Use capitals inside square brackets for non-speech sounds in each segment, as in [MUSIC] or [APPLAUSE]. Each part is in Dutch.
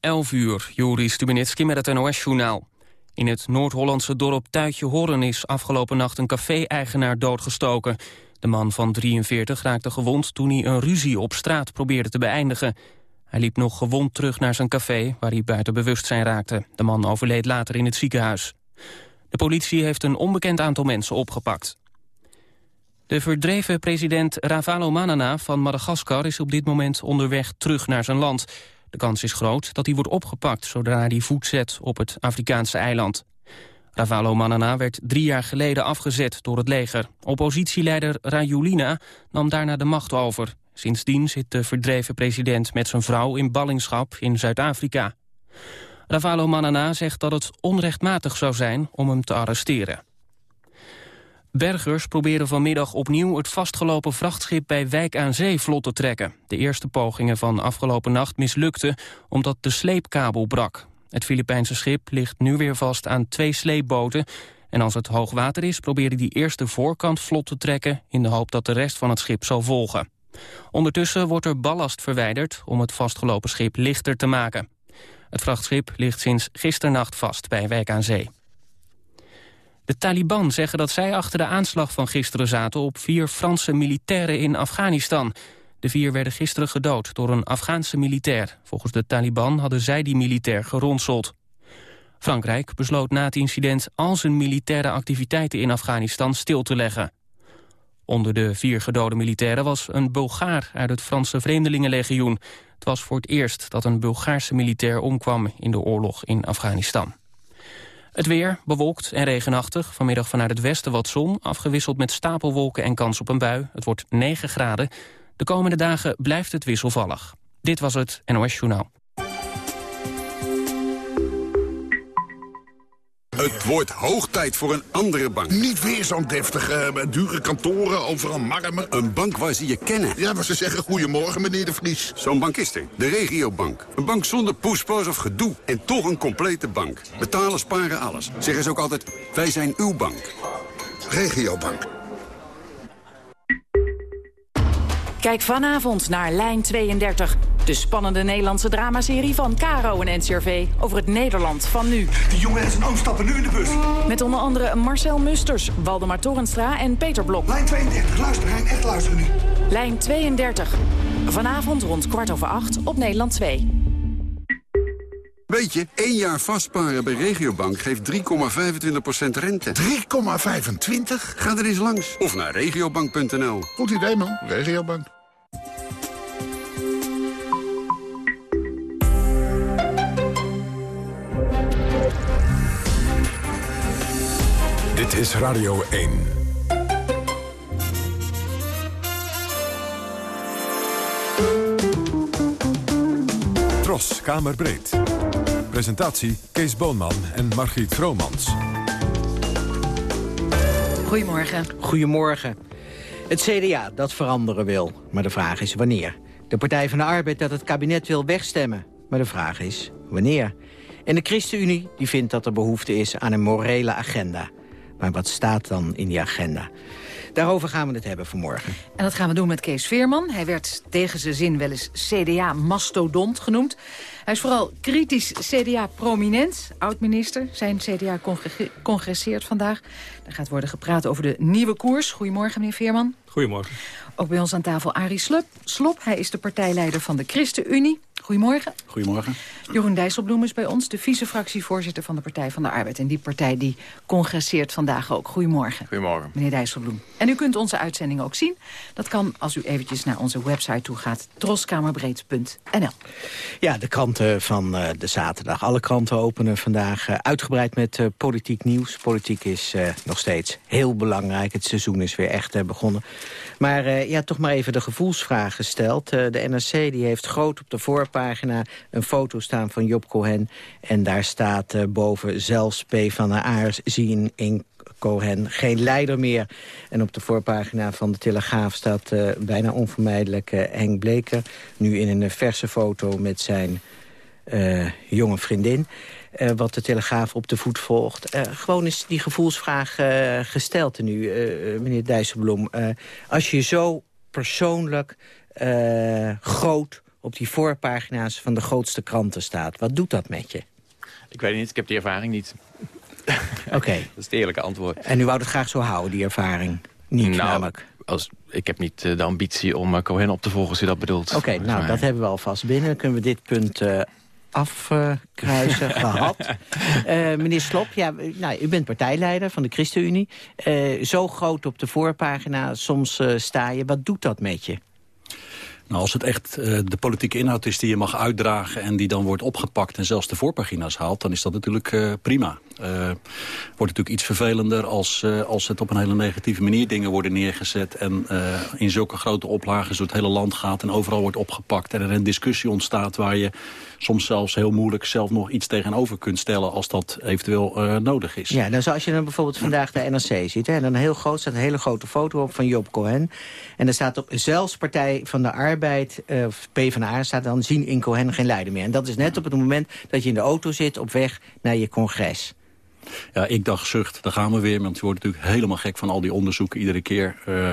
11 uur, Juri Stubenitski met het NOS-journaal. In het Noord-Hollandse dorp Tuitje Horren is afgelopen nacht een café-eigenaar doodgestoken. De man van 43 raakte gewond toen hij een ruzie op straat probeerde te beëindigen. Hij liep nog gewond terug naar zijn café, waar hij buiten bewustzijn raakte. De man overleed later in het ziekenhuis. De politie heeft een onbekend aantal mensen opgepakt. De verdreven president Ravalomanana van Madagaskar is op dit moment onderweg terug naar zijn land. De kans is groot dat hij wordt opgepakt zodra hij voet zet op het Afrikaanse eiland. Ravalomanana werd drie jaar geleden afgezet door het leger. Oppositieleider Rajulina nam daarna de macht over. Sindsdien zit de verdreven president met zijn vrouw in ballingschap in Zuid-Afrika. Ravalomanana zegt dat het onrechtmatig zou zijn om hem te arresteren. Bergers proberen vanmiddag opnieuw het vastgelopen vrachtschip bij Wijk aan Zee vlot te trekken. De eerste pogingen van afgelopen nacht mislukten omdat de sleepkabel brak. Het Filipijnse schip ligt nu weer vast aan twee sleepboten... en als het hoogwater is proberen die eerst de voorkant vlot te trekken... in de hoop dat de rest van het schip zal volgen. Ondertussen wordt er ballast verwijderd om het vastgelopen schip lichter te maken. Het vrachtschip ligt sinds gisternacht vast bij Wijk aan Zee. De Taliban zeggen dat zij achter de aanslag van gisteren zaten... op vier Franse militairen in Afghanistan. De vier werden gisteren gedood door een Afghaanse militair. Volgens de Taliban hadden zij die militair geronseld. Frankrijk besloot na het incident al zijn militaire activiteiten in Afghanistan stil te leggen. Onder de vier gedode militairen was een Bulgaar uit het Franse Vreemdelingenlegioen. Het was voor het eerst dat een Bulgaarse militair omkwam in de oorlog in Afghanistan. Het weer, bewolkt en regenachtig. Vanmiddag vanuit het westen wat zon, afgewisseld met stapelwolken en kans op een bui. Het wordt 9 graden. De komende dagen blijft het wisselvallig. Dit was het NOS Journaal. Het wordt hoog tijd voor een andere bank. Niet weer zo'n deftige, eh, dure kantoren, overal marmer. Een bank waar ze je kennen. Ja, waar ze zeggen goedemorgen, meneer de Vries. Zo'n bank is er. De regiobank. Een bank zonder poespas of gedoe. En toch een complete bank. Betalen, sparen, alles. Zeggen ze ook altijd, wij zijn uw bank. Regiobank. Kijk vanavond naar Lijn 32. De spannende Nederlandse dramaserie van Caro en NCRV over het Nederland van nu. Die jongen en zijn oom stappen nu in de bus. Met onder andere Marcel Musters, Waldemar Torenstra en Peter Blok. Lijn 32, luister Hein, echt luisteren nu. Lijn 32. Vanavond rond kwart over acht op Nederland 2. Weet je, één jaar vastparen bij Regiobank geeft 3,25% rente. 3,25? Ga er eens langs. Of naar regiobank.nl. Goed idee, man. Regiobank. Dit is Radio 1. Tros, Kamerbreed. Presentatie Kees Boonman en Margriet Vromans. Goedemorgen. Goedemorgen. Het CDA dat veranderen wil, maar de vraag is wanneer. De Partij van de Arbeid dat het kabinet wil wegstemmen, maar de vraag is wanneer. En de ChristenUnie die vindt dat er behoefte is aan een morele agenda. Maar wat staat dan in die agenda? Daarover gaan we het hebben vanmorgen. En dat gaan we doen met Kees Veerman. Hij werd tegen zijn zin wel eens CDA-mastodont genoemd. Hij is vooral kritisch CDA-prominent, oud-minister. Zijn CDA congresseert vandaag. Er gaat worden gepraat over de nieuwe koers. Goedemorgen, meneer Veerman. Goedemorgen. Ook bij ons aan tafel Arie Slop. Slop. Hij is de partijleider van de ChristenUnie. Goedemorgen. Goedemorgen. Jeroen Dijsselbloem is bij ons, de vice-fractievoorzitter van de Partij van de Arbeid. En die partij die congresseert vandaag ook. Goedemorgen. Goedemorgen. Meneer Dijsselbloem. En u kunt onze uitzending ook zien. Dat kan als u eventjes naar onze website toe gaat. troskamerbreed.nl Ja, de kranten van uh, de zaterdag. Alle kranten openen vandaag uh, uitgebreid met uh, politiek nieuws. Politiek is nog steeds heel belangrijk. Het seizoen is weer echt begonnen. Maar ja, toch maar even de gevoelsvraag gesteld. de NRC die heeft groot op de voorpagina een foto staan van Job Cohen. En daar staat boven zelfs P van der Aars zien in Cohen geen leider meer. En op de voorpagina van de Telegraaf staat uh, bijna onvermijdelijk uh, Henk Bleker... nu in een verse foto met zijn jonge vriendin... wat de Telegraaf op de voet volgt. gewoon is die gevoelsvraag gesteld nu, meneer Dijsselbloem. als je zo persoonlijk, groot, op die voorpagina's van de grootste kranten staat. Wat doet dat met je? Ik weet niet, ik heb die ervaring niet. [LAUGHS] Oké. [LAUGHS] dat is het eerlijke antwoord. En u wou het graag zo houden, die ervaring? Niet nou, namelijk. Als, ik heb niet uh, de ambitie om uh, Cohen op te volgen, als u dat bedoelt. Oké, nou, dat hebben we alvast binnen. Dan kunnen we dit punt uh, afkruisen, [LAUGHS] gehad. meneer Slop, ja, nou, u bent partijleider van de ChristenUnie. zo groot op de voorpagina, soms sta je. Wat doet dat met je? Nou, als het echt uh, de politieke inhoud is die je mag uitdragen... en die dan wordt opgepakt en zelfs de voorpagina's haalt... dan is dat natuurlijk uh, prima. Uh, wordt natuurlijk iets vervelender als, als het op een hele negatieve manier dingen worden neergezet... en in zulke grote oplagen door het hele land gaat en overal wordt opgepakt... en er een discussie ontstaat waar je soms zelfs heel moeilijk zelf nog iets tegenover kunt stellen... als dat eventueel nodig is. Ja, nou zoals je dan bijvoorbeeld vandaag de NRC ziet... Hè, en dan heel groot staat een hele grote foto op van Job Cohen... en er staat op zelfs Partij van de Arbeid, uh, PvdA, staat dan zien in Cohen geen leider meer. En dat is net op het moment dat je in de auto zit op weg naar je congres. Ja, ik dacht zucht, daar gaan we weer. Want je wordt natuurlijk helemaal gek van al die onderzoeken iedere keer. Uh,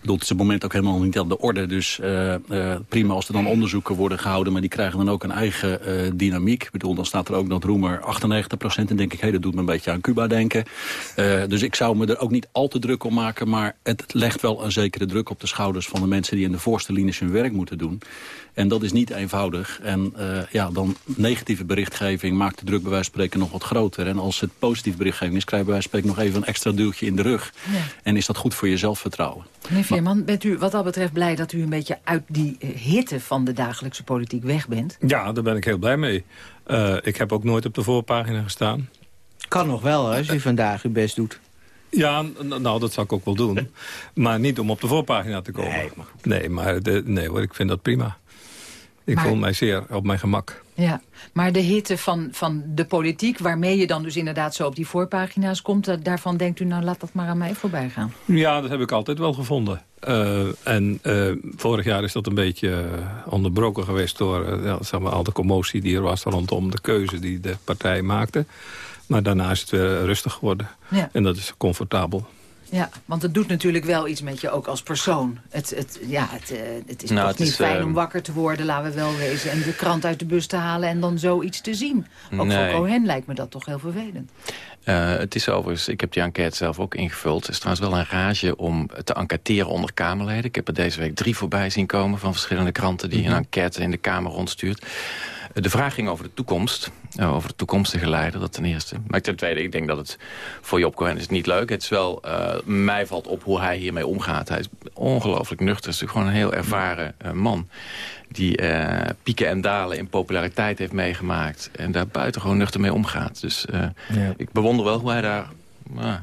bedoel, het is op het moment ook helemaal niet aan de orde. Dus uh, uh, prima als er dan onderzoeken worden gehouden... maar die krijgen dan ook een eigen uh, dynamiek. Ik bedoel, dan staat er ook dat Roemer 98 procent... en denk ik, hé, hey, dat doet me een beetje aan Cuba denken. dus ik zou me er ook niet al te druk om maken... maar het legt wel een zekere druk op de schouders van de mensen... die in de voorste linies hun werk moeten doen. En dat is niet eenvoudig. En ja, dan negatieve berichtgeving maakt de druk bij wijze van spreken nog wat groter. En als het positieve berichtgeving is... krijg je bij wijze van spreken nog even een extra duwtje in de rug. Ja. En is dat goed voor je zelfvertrouwen. Meneer Veerman, bent u wat dat betreft blij dat u een beetje uit die hitte van de dagelijkse politiek weg bent? Ja, daar ben ik heel blij mee. Uh, ik heb ook nooit op de voorpagina gestaan. Kan nog wel, hè, als u vandaag uw best doet. Ja, nou, dat zou ik ook wel doen. [LAUGHS] maar niet om op de voorpagina te komen. Nee, maar, nee, maar de, nee hoor, ik vind dat prima. Ik maar, voel mij zeer op mijn gemak. Ja, maar de hitte van, van de politiek, waarmee je dan dus inderdaad zo op die voorpagina's komt... daarvan denkt u, nou laat dat maar aan mij voorbij gaan. Ja, dat heb ik altijd wel gevonden. Uh, en uh, vorig jaar is dat een beetje uh, onderbroken geweest door ja, zeg maar, al de commotie die er was rondom de keuze die de partij maakte. Maar daarna is het weer rustig geworden. Ja. En dat is comfortabel. Ja, want het doet natuurlijk wel iets met je ook als persoon. Het, het, ja, het, uh, het is nou, toch het niet is, fijn uh, om wakker te worden, laten we wel wezen... en de krant uit de bus te halen en dan zoiets te zien. Ook nee. voor Cohen lijkt me dat toch heel vervelend. Uh, het is overigens, ik heb die enquête zelf ook ingevuld. Het is trouwens wel een rage om te enquêteren onder Kamerleden. Ik heb er deze week drie voorbij zien komen van verschillende kranten... die mm -hmm. een enquête in de Kamer rondstuurt. De vraag ging over de toekomst. Uh, over de toekomstige leider, dat ten eerste. Maar ten tweede, ik denk dat het voor Job Cohen is niet leuk. Het is wel, uh, mij valt op hoe hij hiermee omgaat. Hij is ongelooflijk nuchter. Is gewoon een heel ervaren uh, man. Die pieken en dalen in populariteit heeft meegemaakt. En daar buitengewoon nuchter mee omgaat. Dus ja. ik bewonder wel hoe hij daar,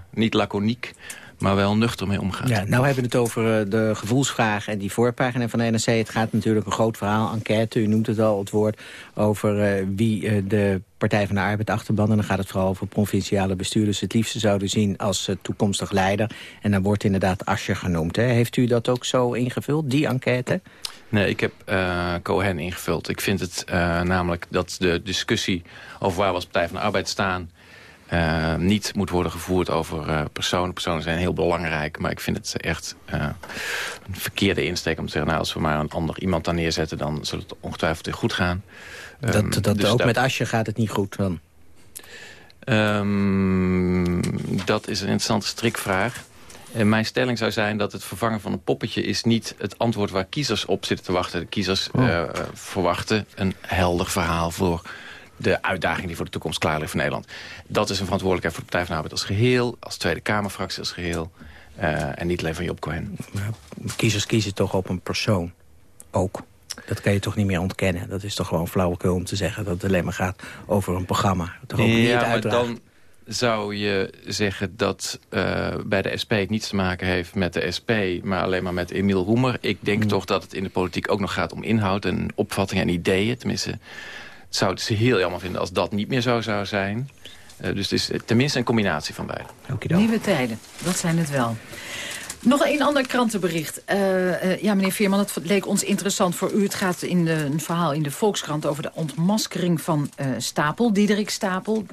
niet laconiek maar wel nuchter mee omgaan. Ja, nou hebben we het over uh, de gevoelsvraag en die voorpagina van de NRC. Het gaat natuurlijk een groot verhaal, enquête, u noemt het al, het woord... over uh, wie uh, de Partij van de Arbeid achterban. En dan gaat het vooral over provinciale bestuurders. Het liefste zouden zien als toekomstig leider. En dan wordt inderdaad Asje genoemd. Hè. Heeft u dat ook zo ingevuld, die enquête? Nee, ik heb uh, Cohen ingevuld. Ik vind het uh, namelijk dat de discussie over waar we als Partij van de Arbeid staan... Uh, niet moet worden gevoerd over uh, personen. Personen zijn heel belangrijk, maar ik vind het echt uh, een verkeerde insteek om te zeggen... nou, als we maar een ander iemand dan neerzetten, dan zal het ongetwijfeld goed gaan. Dat, um, dat dus ook met Asje gaat het niet goed dan? Um, dat is een interessante strikvraag. En mijn stelling zou zijn dat het vervangen van een poppetje... is niet het antwoord waar kiezers op zitten te wachten. De kiezers oh. verwachten een helder verhaal voor de uitdaging die voor de toekomst klaar ligt voor Nederland. Dat is een verantwoordelijkheid voor de Partij van de Arbeid als geheel... als Tweede Kamerfractie als geheel... Uh, en niet alleen van Job Cohen. Kiezers kiezen toch op een persoon. Ook. Dat kan je toch niet meer ontkennen. Dat is toch gewoon flauwekul om te zeggen dat het alleen maar gaat over een programma. Toch ook ja, maar dan zou je zeggen dat uh, bij de SP het niets te maken heeft met de SP... maar alleen maar met Emiel Roemer. Ik denk mm. toch dat het in de politiek ook nog gaat om inhoud en opvattingen en ideeën. Tenminste, zou het ze heel jammer vinden als dat niet meer zo zou zijn. Uh, dus het is tenminste een combinatie van beide. Nieuwe tijden, dat zijn het wel. Nog een ander krantenbericht. Uh, uh, ja, meneer Veerman, het leek ons interessant voor u. Het gaat in de, een verhaal in de Volkskrant over de ontmaskering van Stapel, Diederik Stapel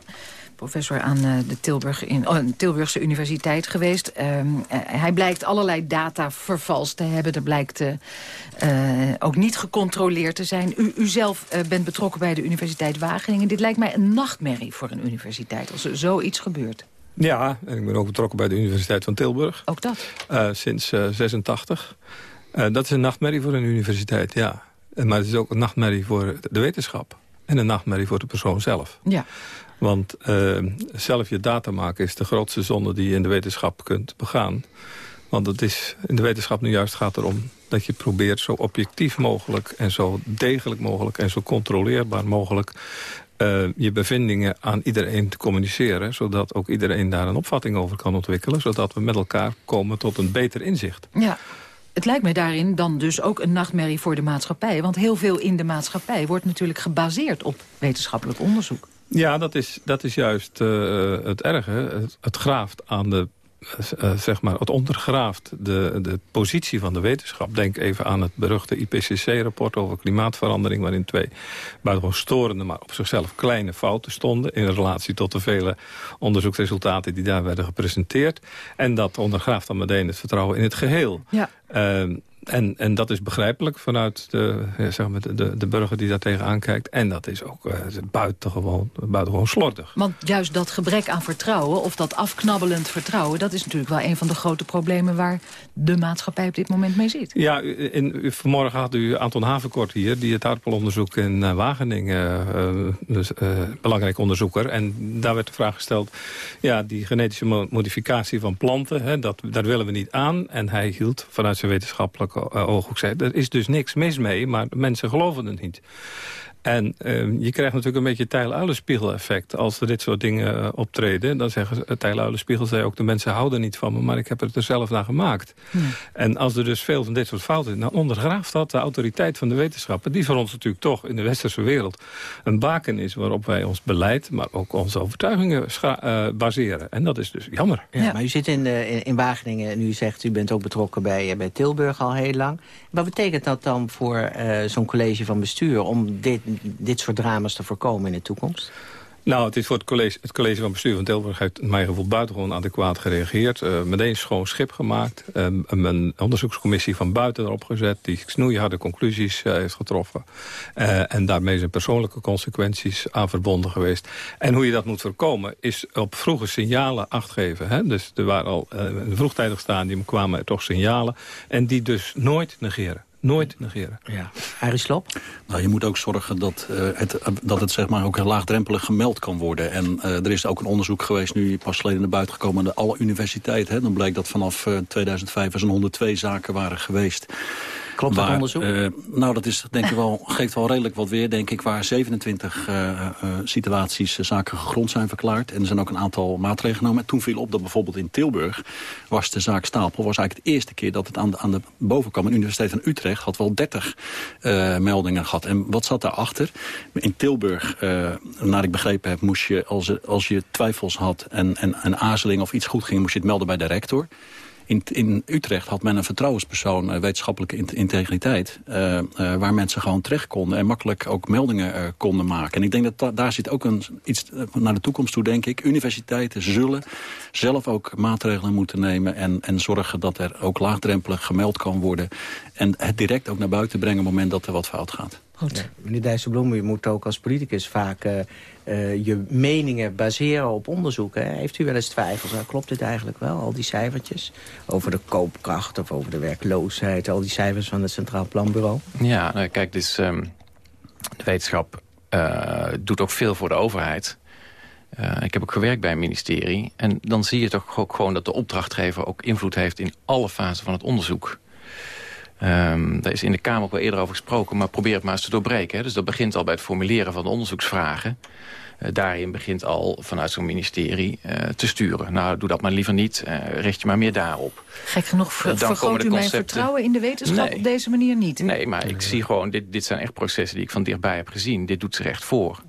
professor aan de Tilburg in, oh, Tilburgse Universiteit geweest. Ehm, hij blijkt allerlei data vervalst te hebben. Er blijkt ook niet gecontroleerd te zijn. U, u zelf bent betrokken bij de Universiteit Wageningen. Dit lijkt mij een nachtmerrie voor een universiteit als er zoiets gebeurt. Ja, en ik ben ook betrokken bij de Universiteit van Tilburg. Ook dat? sinds 86. dat is een nachtmerrie voor een universiteit, ja. Maar het is ook een nachtmerrie voor de wetenschap. En een nachtmerrie voor de persoon zelf. Ja. Want uh, zelf je data maken is de grootste zonde die je in de wetenschap kunt begaan. Want het is, in de wetenschap nu juist gaat erom dat je probeert zo objectief mogelijk... en zo degelijk mogelijk en zo controleerbaar mogelijk... Uh, je bevindingen aan iedereen te communiceren... zodat ook iedereen daar een opvatting over kan ontwikkelen... zodat we met elkaar komen tot een beter inzicht. Ja, het lijkt mij daarin dan dus ook een nachtmerrie voor de maatschappij. Want heel veel in de maatschappij wordt natuurlijk gebaseerd op wetenschappelijk onderzoek. Ja, dat is, dat is juist uh, het erge. Het, het graaft aan de uh, zeg maar, het ondergraaft de, de positie van de wetenschap. Denk even aan het beruchte IPCC-rapport over klimaatverandering... waarin twee buitengewoon storende, maar op zichzelf kleine fouten stonden... in relatie tot de vele onderzoeksresultaten die daar werden gepresenteerd. En dat ondergraaft dan meteen het vertrouwen in het geheel. Ja. Uh, en, en dat is begrijpelijk vanuit de, zeg maar de, de, burger die daar tegenaan kijkt. En dat is ook uh, buitengewoon, buitengewoon slordig. Want juist dat gebrek aan vertrouwen, of dat afknabbelend vertrouwen... dat is natuurlijk wel een van de grote problemen waar de maatschappij op dit moment mee zit. Ja, in, vanmorgen had u Anton Havenkort hier... die het aardappelonderzoek in uh, Wageningen, uh, dus, belangrijk onderzoeker. En daar werd de vraag gesteld... ja, die genetische modificatie van planten, hè, dat, daar willen we niet aan. En hij hield vanuit zijn wetenschappelijk uh, ooghoek zei... er is dus niks mis mee, maar mensen geloven het niet. En uh, je krijgt natuurlijk een beetje tijl-uilenspiegel-effect. Als er dit soort dingen uh, optreden, dan zeggen ze... tijl-uilenspiegel zei ook, de mensen houden niet van me... maar ik heb het er zelf naar gemaakt. Ja. En als er dus veel van dit soort fouten zijn... dan ondergraaft dat de autoriteit van de wetenschappen... die voor ons natuurlijk toch in de westerse wereld... een baken is waarop wij ons beleid... maar ook onze overtuigingen uh, baseren. En dat is dus jammer. Ja, Maar u zit in, in, in, Wageningen en u zegt... u bent ook betrokken bij, bij Tilburg al heel lang. Wat betekent dat dan voor zo'n college van bestuur... om dit dit soort drama's te voorkomen in de toekomst? Nou, het is voor het college, het college van bestuur van Tilburg... heeft mijn gevoel buitengewoon adequaat gereageerd. Uh, meteen schoon schip gemaakt. Uh, een onderzoekscommissie van buiten erop gezet... die snoeiharde conclusies uh, heeft getroffen. en daarmee zijn persoonlijke consequenties aan verbonden geweest. En hoe je dat moet voorkomen... is op vroege signalen acht geven. Hè? Dus er waren al vroegtijdig stadium kwamen er toch signalen... en die dus nooit negeren nooit negeren. Ja. Arie Slob? Nou, je moet ook zorgen dat, uh, het, dat het zeg maar, ook laagdrempelig gemeld kan worden. En uh, er is ook een onderzoek geweest, nu pas geleden naar buiten gekomen... aan de alle universiteiten. Hè. Dan blijkt dat vanaf uh, 2005 er zo'n 102 zaken waren geweest. Klopt dat onderzoek? Uh, nou, dat is, denk ik wel, geeft wel redelijk wat weer, denk ik... waar 27 uh, uh, situaties zaken gegrond zijn verklaard. En er zijn ook een aantal maatregelen genomen. En toen viel op dat bijvoorbeeld in Tilburg... was de zaak Stapel was eigenlijk de eerste keer dat het aan de, aan de boven kwam. De Universiteit van Utrecht had wel 30 meldingen gehad. En wat zat daarachter? In Tilburg, naar ik begrepen heb... moest je, als, als je twijfels had en, en, en aarzeling of iets goed ging... moest je het melden bij de rector. In, in Utrecht had men een vertrouwenspersoon, uh, wetenschappelijke in integriteit... Uh, uh, waar mensen gewoon terecht konden en makkelijk ook meldingen konden maken. En ik denk dat da daar zit ook een, iets naar de toekomst toe, denk ik. Universiteiten zullen zelf ook maatregelen moeten nemen... en, en zorgen dat er ook laagdrempelig gemeld kan worden... en het direct ook naar buiten brengen op het moment dat er wat fout gaat. Goed. Ja, meneer Dijsselbloem, u moet ook als politicus vaak uh, uh, je meningen baseren op onderzoeken. Heeft u wel eens twijfels? Nou, klopt dit eigenlijk wel, al die cijfertjes? Over de koopkracht of over de werkloosheid, al die cijfers van het Centraal Planbureau? Ja, nou, kijk, dus, um, de wetenschap uh, doet ook veel voor de overheid. ik heb ook gewerkt bij een ministerie. En dan zie je toch ook gewoon dat de opdrachtgever ook invloed heeft... in alle fasen van het onderzoek. Um, daar is in de Kamer ook wel eerder over gesproken, maar probeer het maar eens te doorbreken. Hè. Dus dat begint al bij het formuleren van de onderzoeksvragen. Uh, daarin begint al vanuit zo'n ministerie uh, te sturen. Nou, doe dat maar liever niet. Uh, richt je maar meer daarop. Gek genoeg ver vergroot u mijn vertrouwen in de wetenschap nee. op deze manier niet? Nee, maar ik zie gewoon, dit, dit zijn echt processen die ik van dichtbij heb gezien. Dit doet zich echt voor.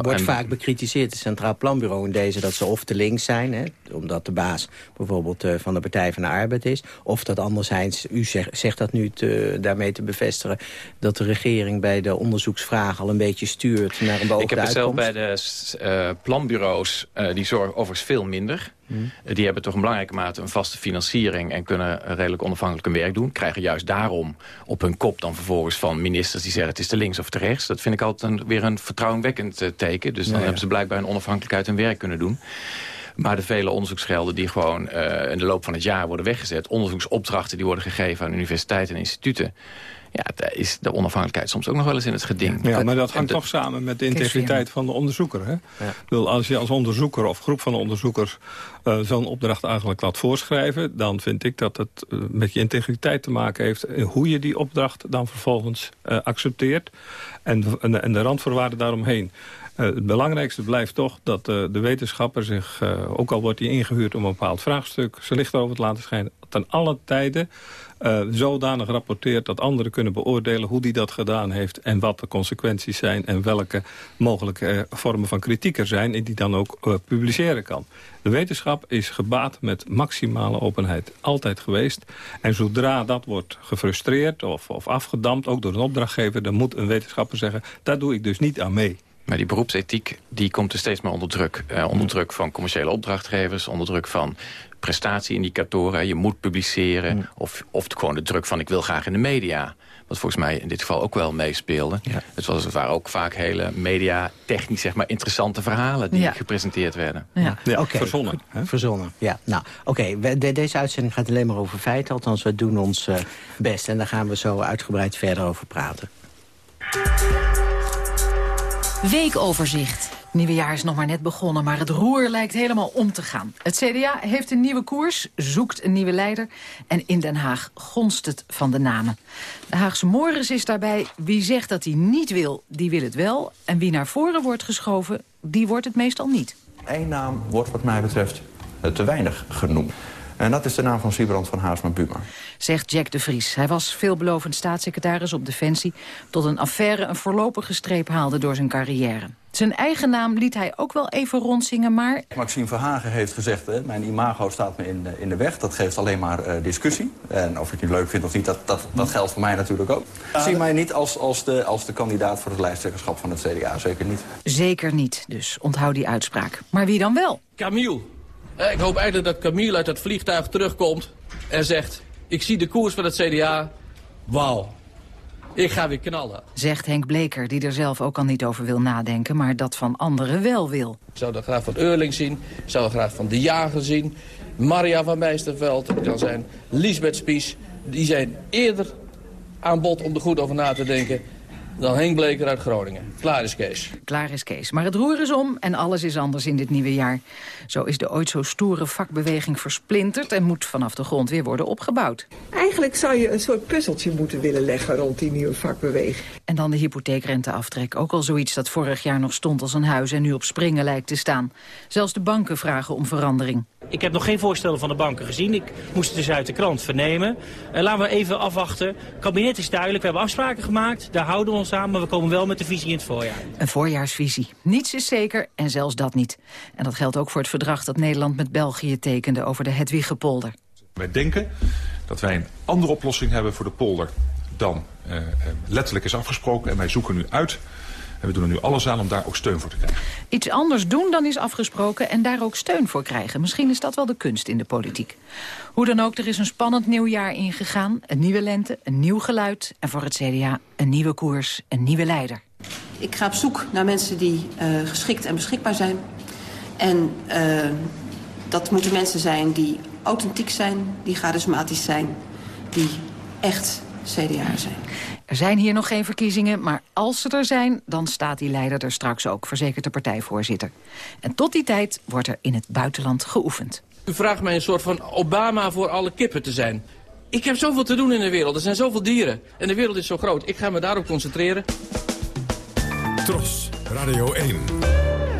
Wordt en... vaak bekritiseerd, het Centraal Planbureau in deze... dat ze of te links zijn, hè, omdat de baas bijvoorbeeld van de Partij van de Arbeid is... of dat anderzijds, u zegt, zegt dat nu te, daarmee te bevestigen... dat de regering bij de onderzoeksvraag al een beetje stuurt naar een beoogde Ik heb het zelf? Bij de uh, planbureaus, uh, die zorgen overigens veel minder. Hmm. Uh, die hebben toch een belangrijke mate een vaste financiering... en kunnen redelijk onafhankelijk hun werk doen. Krijgen juist daarom op hun kop dan vervolgens van ministers... die zeggen het is te links of te rechts. Dat vind ik altijd een, weer een vertrouwenwekkend teken. Dus dan Ja, ja. hebben ze blijkbaar hun onafhankelijkheid hun werk kunnen doen. Maar de vele onderzoeksgelden die gewoon uh, in de loop van het jaar worden weggezet... onderzoeksopdrachten die worden gegeven aan universiteiten en instituten... Ja, daar is de onafhankelijkheid soms ook nog wel eens in het geding. Ja, maar dat hangt de, toch samen met de integriteit van de onderzoeker. Hè? Ja. Bedoel, als je als onderzoeker of groep van onderzoekers uh, zo'n opdracht eigenlijk laat voorschrijven... dan vind ik dat het uh, met je integriteit te maken heeft... hoe je die opdracht dan vervolgens uh, accepteert en, en, en de randvoorwaarden daaromheen. Uh, het belangrijkste blijft toch dat uh, de wetenschapper zich, uh, ook al wordt hij ingehuurd om een bepaald vraagstuk, zijn licht erover te laten schijnen, ten alle tijden uh, zodanig rapporteert dat anderen kunnen beoordelen hoe die dat gedaan heeft en wat de consequenties zijn en welke mogelijke uh, vormen van kritiek er zijn en die dan ook uh, publiceren kan. De wetenschap is gebaat met maximale openheid. Altijd geweest. En zodra dat wordt gefrustreerd of, of afgedampt, ook door een opdrachtgever... dan moet een wetenschapper zeggen, daar doe ik dus niet aan mee. Maar die beroepsethiek die komt er steeds meer onder druk. Onder druk van commerciële opdrachtgevers, onder druk van prestatieindicatoren. Je moet publiceren. Mm. Of, of gewoon de druk van ik wil graag in de media. Wat volgens mij in dit geval ook wel meespeelde. Ja. Het, was, het waren ook vaak hele media-technisch zeg maar, interessante verhalen die ja. gepresenteerd werden. Ja, ja. Okay. verzonnen. Hè? Verzonnen, ja. Nou, oké, okay. de, deze uitzending gaat alleen maar over feiten. Althans, we doen ons uh, best. En daar gaan we zo uitgebreid verder over praten. Weekoverzicht. Het nieuwe jaar is nog maar net begonnen, maar het roer lijkt helemaal om te gaan. Het CDA heeft een nieuwe koers, zoekt een nieuwe leider... en in Den Haag gonst het van de namen. De Haagse Morris is daarbij, wie zegt dat hij niet wil, die wil het wel... en wie naar voren wordt geschoven, die wordt het meestal niet. Eén naam wordt wat mij betreft te weinig genoemd. En dat is de naam van Siebrand van Haarsma-Buma. Zegt Jack de Vries. Hij was veelbelovend staatssecretaris op Defensie... tot een affaire een voorlopige streep haalde door zijn carrière. Zijn eigen naam liet hij ook wel even rondzingen, maar... Maxime Verhagen heeft gezegd, hè, mijn imago staat me in, in de weg. Dat geeft alleen maar uh, discussie. En of je het nu leuk vindt of niet, dat, dat, dat geldt voor mij natuurlijk ook. Ik zie mij niet als, als, de, als de kandidaat voor het lijsttrekkerschap van het CDA, zeker niet. Zeker niet, dus onthoud die uitspraak. Maar wie dan wel? Camille. Ik hoop eigenlijk dat Camille uit dat vliegtuig terugkomt en zegt... ik zie de koers van het CDA, wauw, ik ga weer knallen. Zegt Henk Bleker, die er zelf ook al niet over wil nadenken... maar dat van anderen wel wil. Ik zou dat graag van Eurling zien, ik zou dat graag van De Jager zien... Maria van Meisterveld, het kan zijn Lisbeth Spies... die zijn eerder aan bod om er goed over na te denken dan Henk Bleker uit Groningen. Klaar is Kees. Klaar is Kees. Maar het roer is om en alles is anders in dit nieuwe jaar. Zo is de ooit zo stoere vakbeweging versplinterd... en moet vanaf de grond weer worden opgebouwd. Eigenlijk zou je een soort puzzeltje moeten willen leggen rond die nieuwe vakbeweging. En dan de hypotheekrenteaftrek. Ook al zoiets dat vorig jaar nog stond als een huis... en nu op springen lijkt te staan. Zelfs de banken vragen om verandering. Ik heb nog geen voorstellen van de banken gezien. Ik moest het dus uit de krant vernemen. Uh, laten we even afwachten. Het kabinet is duidelijk. We hebben afspraken gemaakt. Daar houden we ons aan. Maar we komen wel met de visie in het voorjaar. Een voorjaarsvisie. Niets is zeker en zelfs dat niet. En dat geldt ook voor het verdrag dat Nederland met België tekende... over de Hedwiggepolder. Wij denken dat wij een andere oplossing hebben voor de polder... dan uh, letterlijk is afgesproken. En wij zoeken nu uit en we doen er nu alles aan om daar ook steun voor te krijgen. Iets anders doen dan is afgesproken en daar ook steun voor krijgen. Misschien is dat wel de kunst in de politiek. Hoe dan ook, er is een spannend nieuwjaar ingegaan. Een nieuwe lente, een nieuw geluid. En voor het CDA een nieuwe koers, een nieuwe leider. Ik ga op zoek naar mensen die uh, geschikt en beschikbaar zijn. En uh, dat moeten mensen zijn die authentiek zijn, die charismatisch zijn. Die echt CDA zijn. Er zijn hier nog geen verkiezingen, maar als ze er zijn... dan staat die leider er straks ook, verzekert de partijvoorzitter. En tot die tijd wordt er in het buitenland geoefend. U vraagt mij een soort van Obama voor alle kippen te zijn. Ik heb zoveel te doen in de wereld, er zijn zoveel dieren. En de wereld is zo groot, ik ga me daarop concentreren. Tros, Radio 1.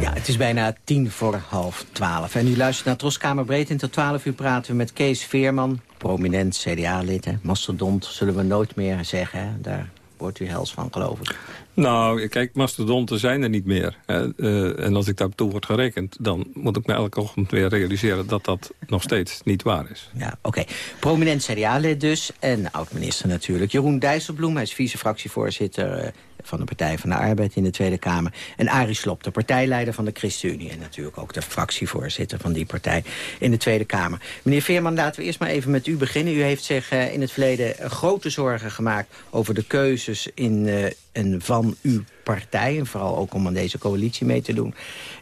Ja, het is bijna tien voor half twaalf. En u luistert naar Troskamer Breed. En tot twaalf uur praten we met Kees Veerman, prominent CDA-lid. Mastodont zullen we nooit meer zeggen. Hè? Daar wordt u hels van, geloof ik. Nou, kijk, mastodonten zijn er niet meer. Uh, en als ik daartoe word gerekend... dan moet ik me elke ochtend weer realiseren dat dat nog steeds niet waar is. Ja, oké. Prominent CDA-lid dus. En oud-minister natuurlijk. Jeroen Dijsselbloem, hij is vice-fractievoorzitter... Van de Partij van de Arbeid in de Tweede Kamer. En Arie Slob, de partijleider van de ChristenUnie. En natuurlijk ook de fractievoorzitter van die partij in de Tweede Kamer. Meneer Veerman, laten we eerst maar even met u beginnen. U heeft zich uh, in het verleden grote zorgen gemaakt over de keuzes in en van uw partij. En vooral ook om aan deze coalitie mee te doen.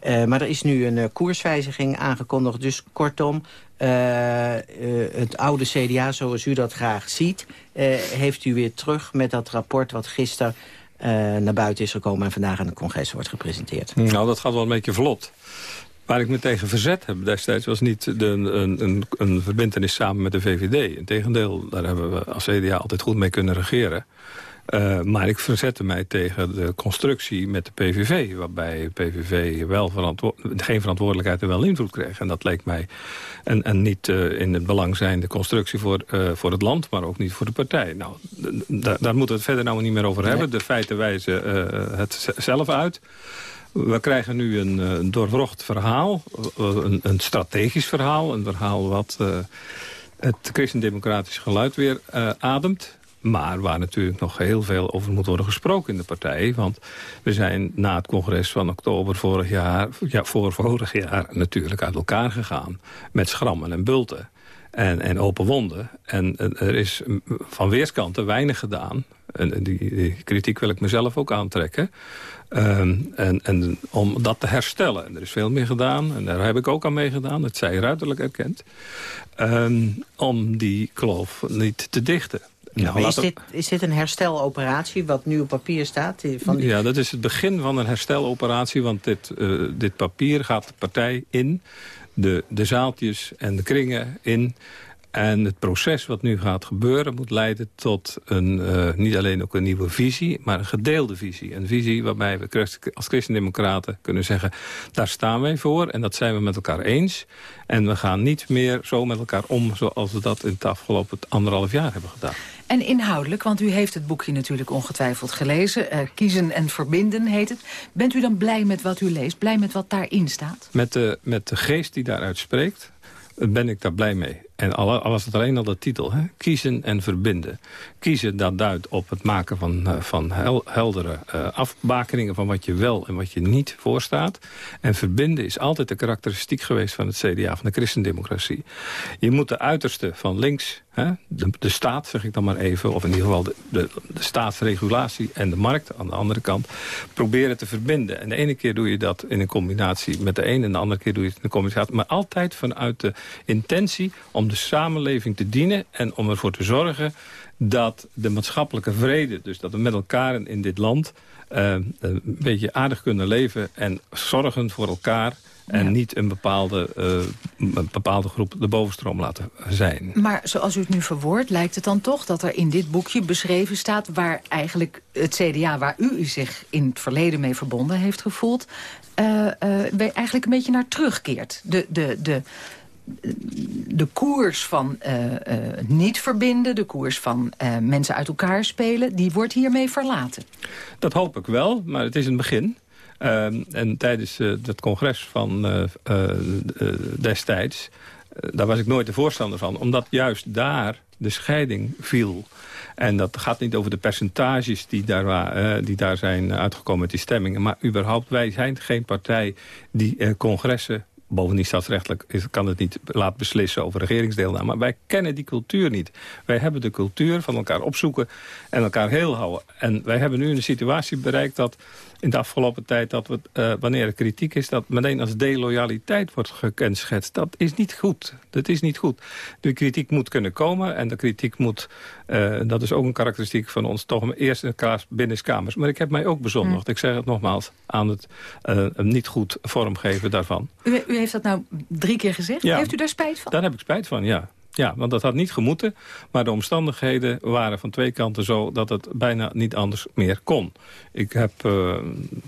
Uh, maar er is nu een koerswijziging aangekondigd. Dus kortom, het oude CDA zoals u dat graag ziet... heeft u weer terug met dat rapport wat gisteren naar buiten is gekomen... en vandaag aan het congres wordt gepresenteerd. Nou, dat gaat wel een beetje vlot. Waar ik me tegen verzet heb destijds was niet de, een, een, een verbindenis samen met de VVD. Integendeel, daar hebben we als CDA altijd goed mee kunnen regeren. Uh, maar ik verzette mij tegen de constructie met de PVV... waarbij PVV wel verantwo geen verantwoordelijkheid en wel invloed kreeg. En dat leek mij en, en niet uh, in het belang zijnde constructie voor, uh, voor het land... maar ook niet voor de partij. Nou, daar moeten we het verder nou niet meer over hebben. De feiten wijzen het zelf uit. We krijgen nu een, een doorwrocht verhaal, een, een, strategisch verhaal. Een verhaal wat het christendemocratisch geluid weer ademt. Maar waar natuurlijk nog heel veel over moet worden gesproken in de partij. Want we zijn na het congres van oktober vorig jaar... ja, voor vorig jaar natuurlijk uit elkaar gegaan. Met schrammen en bulten. En, en open wonden. En, er is van weerskanten weinig gedaan. En die, kritiek wil ik mezelf ook aantrekken. Um, en, en om dat te herstellen. En er is veel meer gedaan. En daar heb ik ook aan meegedaan. Het zij ruiterlijk erkend. Um, om die kloof niet te dichten. Nou, is, dit, is dit een hersteloperatie wat nu op papier staat? Van die... Ja, dat is het begin van een hersteloperatie. Want dit, uh, dit papier gaat de partij in. De, de zaaltjes en de kringen in. En het proces wat nu gaat gebeuren moet leiden tot een, uh, niet alleen ook een nieuwe visie, maar een gedeelde visie. Een visie waarbij we als christendemocraten kunnen zeggen, daar staan wij voor en dat zijn we met elkaar eens. En we gaan niet meer zo met elkaar om zoals we dat in het afgelopen anderhalf jaar hebben gedaan. En inhoudelijk, want u heeft het boekje natuurlijk ongetwijfeld gelezen. Uh, Kiezen en verbinden heet het. Bent u dan blij met wat u leest? Blij met wat daarin staat? Met de, met de geest die daaruit spreekt ben ik daar blij mee. En al, was het alleen al de titel, hè? kiezen en verbinden. Kiezen, dat duidt op het maken van, uh, van hel, heldere uh, afbakeningen... van wat je wel en wat je niet voorstaat. En verbinden is altijd de karakteristiek geweest van het CDA, van de christendemocratie. Je moet de uiterste van links, hè? De, de, staat zeg ik dan maar even... of in ieder geval de, de, de staatsregulatie en de markt aan de andere kant... proberen te verbinden. En de ene keer doe je dat in een combinatie met de een... en de andere keer doe je het in een combinatie... maar altijd vanuit de intentie om de samenleving te dienen... en om ervoor te zorgen dat de maatschappelijke vrede... dus dat we met elkaar in dit land uh, een beetje aardig kunnen leven... en zorgen voor elkaar... En niet een bepaalde, uh, een bepaalde groep de bovenstroom laten zijn. Maar zoals u het nu verwoordt, lijkt het dan toch dat er in dit boekje beschreven staat... waar eigenlijk het CDA, waar u zich in het verleden mee verbonden heeft gevoeld... Uh, uh, eigenlijk een beetje naar terugkeert. De, de, de, de koers van uh, niet verbinden, de koers van uh, mensen uit elkaar spelen... die wordt hiermee verlaten. Dat hoop ik wel, maar het is een begin. en tijdens het congres van destijds... daar was ik nooit de voorstander van. Omdat juist daar de scheiding viel. En dat gaat niet over de percentages die daar, die daar zijn uitgekomen met die stemmingen. Maar überhaupt, wij zijn geen partij die congressen bovendien stadsrechtelijk kan het niet laat beslissen over regeringsdeelname. Maar wij kennen die cultuur niet. Wij hebben de cultuur van elkaar opzoeken en elkaar heel houden. En wij hebben nu een situatie bereikt dat in de afgelopen tijd... dat we, uh, wanneer er kritiek is, dat meteen als deloyaliteit wordt gekenschetst. Dat is niet goed. Dat is niet goed. De kritiek moet kunnen komen en de kritiek moet... Uh, dat is ook een karakteristiek van ons, toch eerst in de binnenkamers. Maar ik heb mij ook bezondigd, hm. ik zeg het nogmaals... aan het uh, niet goed vormgeven daarvan. U, u, heeft dat nou drie keer gezegd. Ja, heeft u daar spijt van? Daar heb ik spijt van, ja. Ja, want dat had niet gemoeten. Maar de omstandigheden waren van twee kanten zo... dat het bijna niet anders meer kon. Ik heb uh,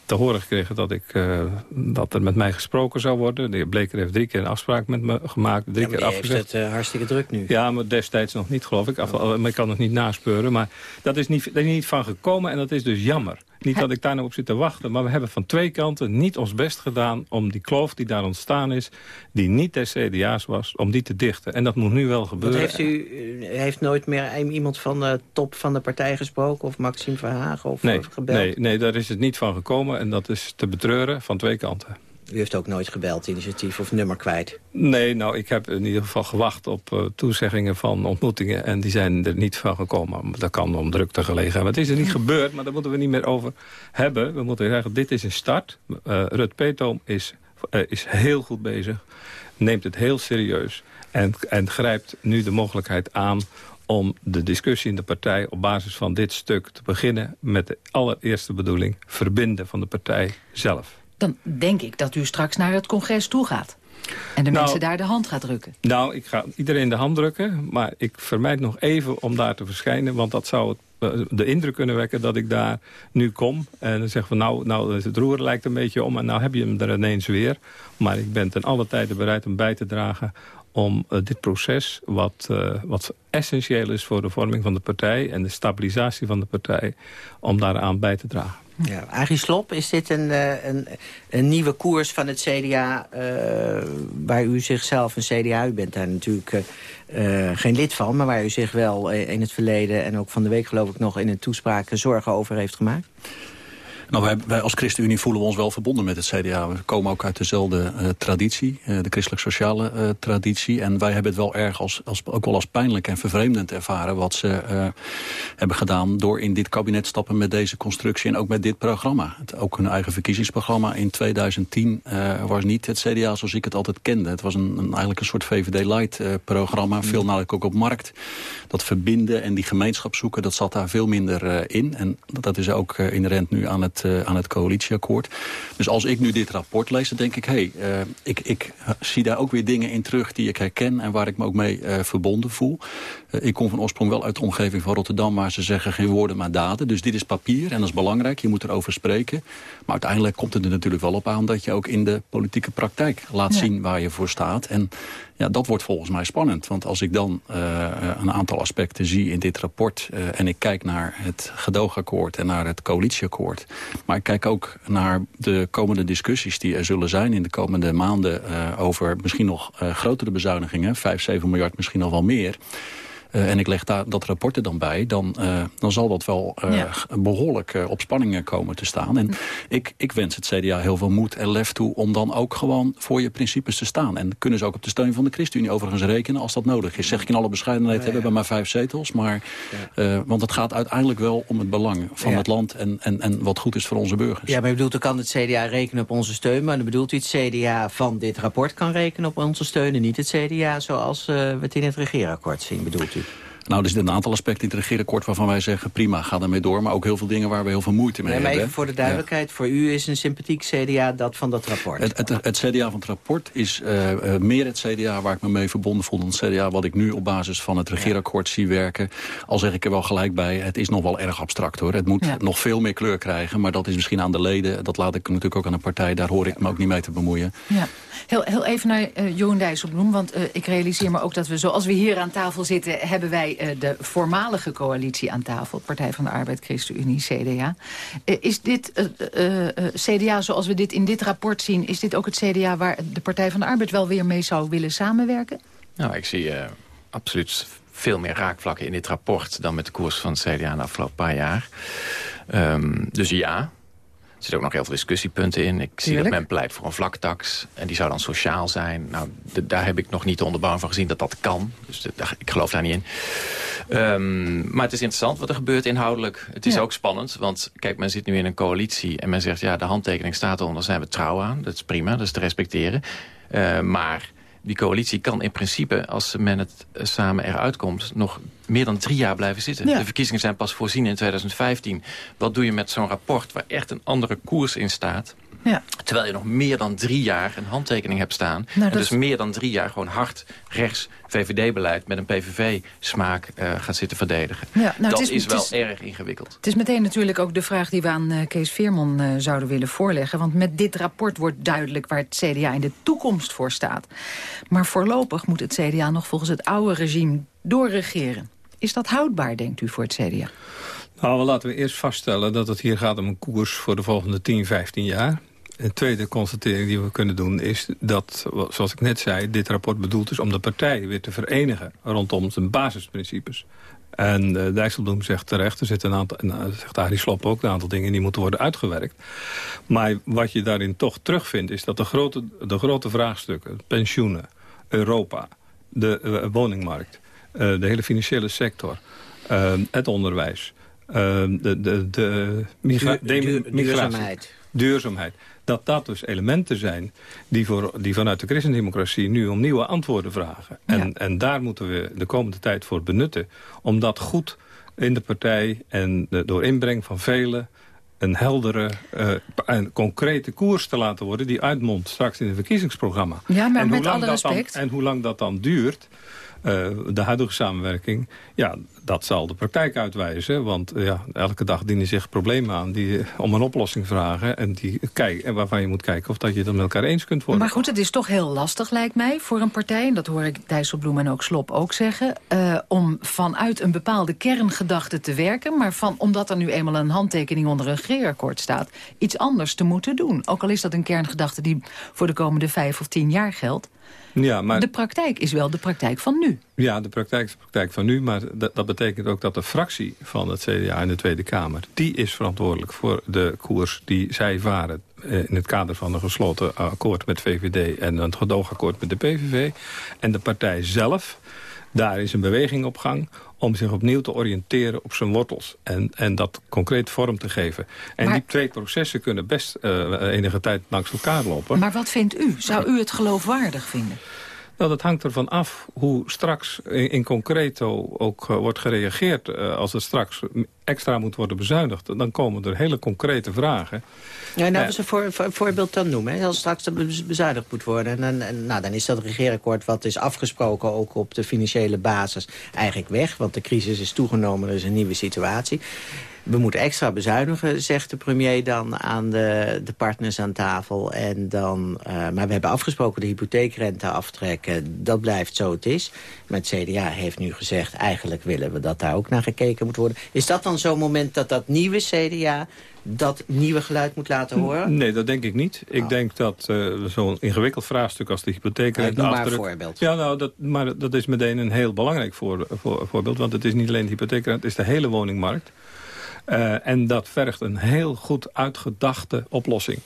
te horen gekregen dat, ik, uh, dat er met mij gesproken zou worden. De heer Bleker heeft drie keer een afspraak met me gemaakt. Drie ja, keer afgezegd. heeft het uh, hartstikke druk nu. Ja, maar destijds nog niet, geloof ik. Af, maar ik kan het niet naspeuren. Maar dat is niet, dat is niet van gekomen en dat is dus jammer. Niet dat ik daar nog op zit te wachten, maar we hebben van twee kanten niet ons best gedaan om die kloof die daar ontstaan is, die niet des CDA's was, om die te dichten. En dat moet nu wel gebeuren. Heeft u heeft nooit meer iemand van de top van de partij gesproken, of Maxime Verhagen, of nee, gebeld? Nee, nee, daar is het niet van gekomen en dat is te betreuren van twee kanten. U heeft ook nooit gebeld, initiatief of nummer kwijt? Nee, nou, ik heb in ieder geval gewacht op uh, toezeggingen van ontmoetingen... en die zijn er niet van gekomen. Dat kan om drukte gelegen hebben. Het is er niet gebeurd, maar daar moeten we niet meer over hebben. We moeten zeggen, dit is een start. Uh, Rut Peetoom is, uh, is heel goed bezig, neemt het heel serieus... En, en grijpt nu de mogelijkheid aan om de discussie in de partij op basis van dit stuk te beginnen... met de allereerste bedoeling verbinden van de partij zelf dan denk ik dat u straks naar het congres toe gaat. En de nou, mensen daar de hand gaat drukken. Nou, ik ga iedereen de hand drukken. Maar ik vermijd nog even om daar te verschijnen. Want dat zou het, de indruk kunnen wekken dat ik daar nu kom. En dan zeggen we, nou, nou het roer lijkt een beetje om. En nou heb je hem er ineens weer. Maar ik ben ten alle tijde bereid om bij te dragen om uh, dit proces, wat, uh, wat essentieel is voor de vorming van de partij... en de stabilisatie van de partij, om daaraan bij te dragen. Ja, Arie is dit een, een, een, nieuwe koers van het CDA... Uh, waar u zichzelf een CDA, u bent daar natuurlijk uh, geen lid van... maar waar u zich wel in het verleden en ook van de week geloof ik nog... in een toespraak zorgen over heeft gemaakt? Nou, wij, wij als ChristenUnie voelen we ons wel verbonden met het CDA. We komen ook uit dezelfde uh, traditie, uh, de christelijk-sociale uh, traditie. En wij hebben het wel erg als, als, ook wel als pijnlijk en vervreemdend ervaren... wat ze hebben gedaan door in dit kabinet stappen met deze constructie... en ook met dit programma. Het, ook hun eigen verkiezingsprogramma in 2010 was niet het CDA zoals ik het altijd kende. Het was een, een eigenlijk een soort VVD-light-programma, veel nadruk ook op markt. Dat verbinden en die gemeenschap zoeken, dat zat daar veel minder in. En dat is ook inherent nu aan het uh, aan het coalitieakkoord. Dus als ik nu dit rapport lees, dan denk ik... hé, hey, uh, ik, ik zie daar ook weer dingen in terug die ik herken... en waar ik me ook mee uh, verbonden voel. ik kom van oorsprong wel uit de omgeving van Rotterdam... waar ze zeggen geen woorden maar daden. Dus dit is papier en dat is belangrijk. Je moet erover spreken. Maar uiteindelijk komt het er natuurlijk wel op aan... dat je ook in de politieke praktijk laat ja. zien waar je voor staat. En ja, dat wordt volgens mij spannend. Want als ik dan uh, een aantal aspecten zie in dit rapport... Uh, en ik kijk naar het gedoogakkoord en naar het coalitieakkoord... maar ik kijk ook naar de komende discussies die er zullen zijn... in de komende maanden over misschien nog grotere bezuinigingen... 5, 7 miljard, misschien nog wel meer... Uh, en ik leg daar dat rapport er dan bij... dan, uh, dan zal dat wel ja. behoorlijk op spanningen komen te staan. En ik, ik wens het CDA heel veel moed en lef toe... om dan ook gewoon voor je principes te staan. En kunnen ze ook op de steun van de ChristenUnie overigens rekenen... als dat nodig is. Zeg ik in alle bescheidenheid, hebben we maar vijf zetels. Maar, want het gaat uiteindelijk wel om het belang van het land... En, en, en wat goed is voor onze burgers. Ja, maar je bedoelt, dan kan het CDA rekenen op onze steun... maar dan bedoelt u het CDA van dit rapport kan rekenen op onze steun... en niet het CDA zoals we het in het regeerakkoord zien, bedoelt u? Nou, er zitten een aantal aspecten in het regeerakkoord waarvan wij zeggen... prima, ga ermee door, maar ook heel veel dingen waar we heel veel moeite mee nee, maar hebben. Even voor de duidelijkheid, ja. voor u is een sympathiek CDA dat van dat rapport? Het, het, het CDA van het rapport is uh, uh, meer het CDA waar ik me mee verbonden voel... dan het CDA wat ik nu op basis van het regeerakkoord ja. zie werken. Al zeg ik er wel gelijk bij, het is nog wel erg abstract hoor. Het moet ja. nog veel meer kleur krijgen, maar dat is misschien aan de leden. Dat laat ik natuurlijk ook aan de partij, daar hoor ik me ook niet mee te bemoeien. Ja. Heel, heel even naar uh, Johan Dijsselbloem, want uh, ik realiseer me ook dat we zoals we hier aan tafel zitten... hebben wij uh, de voormalige coalitie aan tafel, Partij van de Arbeid, ChristenUnie, CDA. Uh, is dit uh, CDA zoals we dit in dit rapport zien... is dit ook het CDA waar de Partij van de Arbeid wel weer mee zou willen samenwerken? Nou, ik zie absoluut veel meer raakvlakken in dit rapport... dan met de koers van het CDA de afgelopen paar jaar. Um, dus ja, er zitten ook nog heel veel discussiepunten in. Ik zie dat men pleit voor een vlaktax. En die zou dan sociaal zijn. Nou, daar heb ik nog niet de onderbouwing van gezien dat dat kan. Dus de, ik geloof daar niet in. Um, maar het is interessant wat er gebeurt inhoudelijk. Het is ja. ook spannend, want kijk, men zit nu in een coalitie... en men zegt, ja, de handtekening staat eronder, daar zijn we trouw aan. Dat is prima, dat is te respecteren. Uh, maar die coalitie kan in principe, als men het samen eruit komt... nog meer dan drie jaar blijven zitten. Ja. De verkiezingen zijn pas voorzien in 2015. Wat doe je met zo'n rapport waar echt een andere koers in staat... Ja. Terwijl je nog meer dan drie jaar een handtekening hebt staan. Nou, en dat dus is- meer dan drie jaar gewoon hard rechts VVD-beleid... met een PVV-smaak eh, gaat zitten verdedigen. Ja, nou, dat het is, is- het wel is- erg ingewikkeld. Het is meteen natuurlijk ook de vraag die we aan eh, Kees Veerman eh, zouden willen voorleggen. Want met dit rapport wordt duidelijk waar het CDA in de toekomst voor staat. Maar voorlopig moet het CDA nog volgens het oude regime doorregeren. Is dat houdbaar, denkt u, voor het CDA? Nou, laten we eerst vaststellen dat het hier gaat om een koers voor de volgende 10, 15 jaar. Een tweede constatering die we kunnen doen is dat, zoals ik net zei... dit rapport bedoeld is om de partijen weer te verenigen rondom zijn basisprincipes. En uh, Dijsselbloem zegt terecht, er zitten een aantal, en, uh, zegt Arie Slob ook... een aantal dingen die moeten worden uitgewerkt. Maar wat je daarin toch terugvindt is dat de grote, de grote vraagstukken... pensioenen, Europa, de uh, woningmarkt, de hele financiële sector... het onderwijs, de, de, de migra Duur, duurzaamheid. duurzaamheid. Dat dat dus elementen zijn die, voor, die vanuit de christendemocratie nu om nieuwe antwoorden vragen. En, Ja. en daar moeten we de komende tijd voor benutten. Om dat goed in de partij en de, door inbreng van velen een heldere uh, en concrete koers te laten worden... die uitmondt straks in het verkiezingsprogramma. Ja, maar en met alle dan- respect. en hoe lang dat dan duurt... Uh, de huidige samenwerking, ja, dat zal de praktijk uitwijzen. Want uh, ja, elke dag dienen zich problemen aan die uh, om een oplossing vragen... En, die, kijk, en waarvan je moet kijken of dat je het met elkaar eens kunt worden. Maar goed, het is toch heel lastig, lijkt mij, voor een partij... en dat hoor ik Dijsselbloem en ook Slop ook zeggen... eh, om vanuit een bepaalde kerngedachte te werken... maar van, omdat er nu eenmaal een handtekening onder een regeerakkoord staat... iets anders te moeten doen. Ook al is dat een kerngedachte die voor de komende vijf of tien jaar geldt. Ja, maar... De praktijk is wel de praktijk van nu. Ja, de praktijk is de praktijk van nu. Maar dat, dat betekent ook dat de fractie van het CDA in de Tweede Kamer... die is verantwoordelijk voor de koers die zij varen... eh, in het kader van een gesloten akkoord met VVD... en een gedoogakkoord met de PVV. En de partij zelf, daar is een beweging op gang om zich opnieuw te oriënteren op zijn wortels. En, en dat concreet vorm te geven. En Maar- die twee processen kunnen best eh, enige tijd langs elkaar lopen. Maar wat vindt u? Zou u het geloofwaardig vinden? Nou, dat hangt ervan af hoe straks in, in concreto ook eh, wordt gereageerd. Eh, als er straks extra moet worden bezuinigd, dan komen er hele concrete vragen. Ja, nou, Eh, eens een voor, voor- voorbeeld dan noemen. Hè. Als straks er bez- bezuinigd moet worden. En, nou, dan is dat regeerakkoord wat is afgesproken... ook op de financiële basis eigenlijk weg. Want de crisis is toegenomen, er is een nieuwe situatie. We moeten extra bezuinigen, zegt de premier dan aan de, de partners aan tafel. En dan, eh, maar we hebben afgesproken de hypotheekrente aftrekken. Dat blijft zo het is. Maar het CDA heeft nu gezegd, eigenlijk willen we dat daar ook naar gekeken moet worden. Is dat dan zo'n moment dat dat nieuwe CDA dat nieuwe geluid moet laten horen? Nee, dat denk ik niet. Ik denk dat eh, zo'n ingewikkeld vraagstuk als de hypotheekrente Ja, afdruk- voorbeeld. Ja, nou, dat, maar dat is meteen een heel belangrijk voor, voor- voorbeeld. Want het is niet alleen de hypotheekrente, het is de hele woningmarkt. Eh, en dat vergt een heel goed uitgedachte oplossing.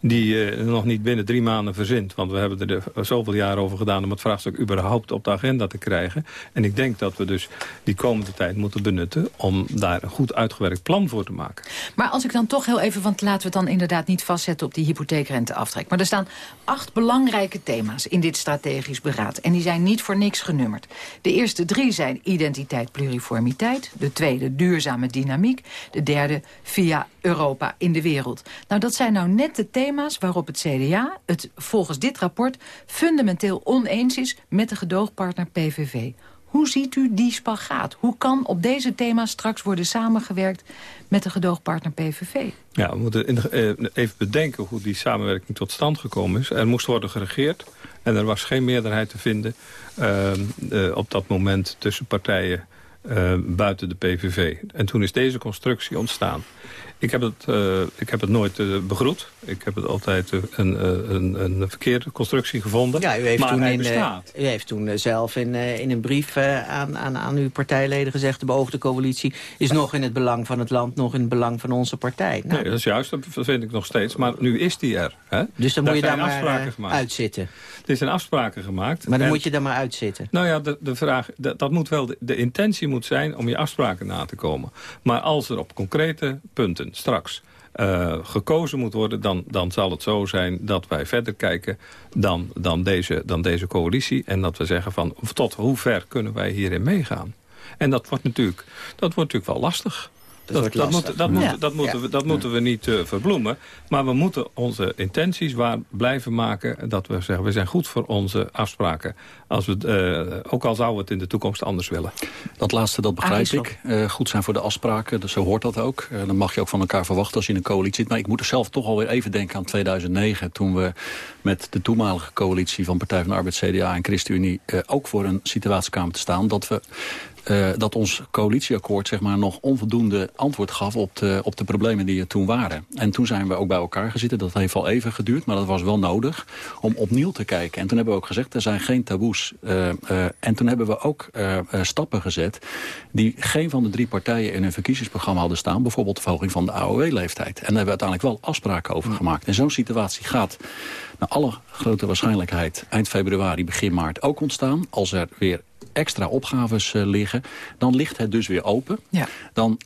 Die je nog niet binnen drie maanden verzint. Want we hebben er de- zoveel jaar over gedaan om het vraagstuk überhaupt op de agenda te krijgen. En ik denk dat we dus die komende tijd moeten benutten om daar een goed uitgewerkt plan voor te maken. Maar als ik dan toch heel even, want laten we het dan inderdaad niet vastzetten op die hypotheekrenteaftrek. Maar er staan acht belangrijke thema's in dit strategisch beraad. En die zijn niet voor niks genummerd. De eerste drie zijn identiteit, pluriformiteit. De tweede duurzame dynamiek. De derde via Europa in de wereld. Nou, dat zijn nou net de thema's waarop het CDA het volgens dit rapport fundamenteel oneens is met de gedoogpartner PVV. Hoe ziet u die spagaat? Hoe kan op deze thema's straks worden samengewerkt met de gedoogpartner PVV? Ja, we moeten eh, even bedenken hoe die samenwerking tot stand gekomen is. Er moest worden geregeerd en er was geen meerderheid te vinden eh, eh, op dat moment tussen partijen buiten de PVV. En toen is deze constructie ontstaan. Ik heb het, eh, ik heb het nooit eh, begroet. Ik heb het altijd eh, een, een, een verkeerde constructie gevonden. Ja, u heeft, maar toen, hij in, bestaat. u heeft toen zelf in, in een brief aan, aan, aan uw partijleden gezegd... de beoogde coalitie is nog in het belang van het land... nog in het belang van onze partij. Nou, Nee, dat is juist, dat vind ik nog steeds. Maar nu is die er. Hè? dus dan moet je daar maar gemaakt. uitzitten. Er zijn afspraken gemaakt. Maar dan En- moet je daar maar uitzitten. Nou ja, de, de vraag, dat, dat moet wel, de, de intentie moet zijn om je afspraken na te komen. Maar als er op concrete punten straks eh, gekozen moet worden... Dan, dan zal het zo zijn dat wij verder kijken dan, dan, deze, dan deze coalitie. En dat we zeggen van tot hoe ver kunnen wij hierin meegaan. En dat wordt natuurlijk, dat wordt natuurlijk wel lastig. Dat, wordt dat, lastig. moet, dat, Ja. moet, dat, moeten, Ja. we, dat moeten we niet eh, verbloemen. Maar we moeten onze intenties waar blijven maken. Dat we zeggen, we zijn goed voor onze afspraken. Als we, eh, ook al zouden we het in de toekomst anders willen. Dat laatste, dat begrijp ik. Eh, goed zijn voor de afspraken, dus zo hoort dat ook. Eh, dan mag je ook van elkaar verwachten als je in een coalitie zit. Maar ik moet er zelf toch alweer even denken aan 2009... toen we met de toenmalige coalitie van Partij van de Arbeid, CDA en ChristenUnie... eh, ook voor een situatie kwamen te staan dat we... eh, dat ons coalitieakkoord zeg maar, nog onvoldoende antwoord gaf op de, op de problemen die er toen waren. En toen zijn we ook bij elkaar gezeten. Dat heeft al even geduurd, maar dat was wel nodig om opnieuw te kijken. En toen hebben we ook gezegd, er zijn geen taboes. Eh, eh, en toen hebben we ook stappen gezet die geen van de drie partijen in hun verkiezingsprogramma hadden staan. Bijvoorbeeld de verhoging van de AOW-leeftijd. En daar hebben we uiteindelijk wel afspraken over gemaakt. En zo'n situatie gaat naar alle grote waarschijnlijkheid eind februari, begin maart ook ontstaan. Als er weer extra opgaves eh, liggen, dan ligt het dus weer open. Ja. Dan,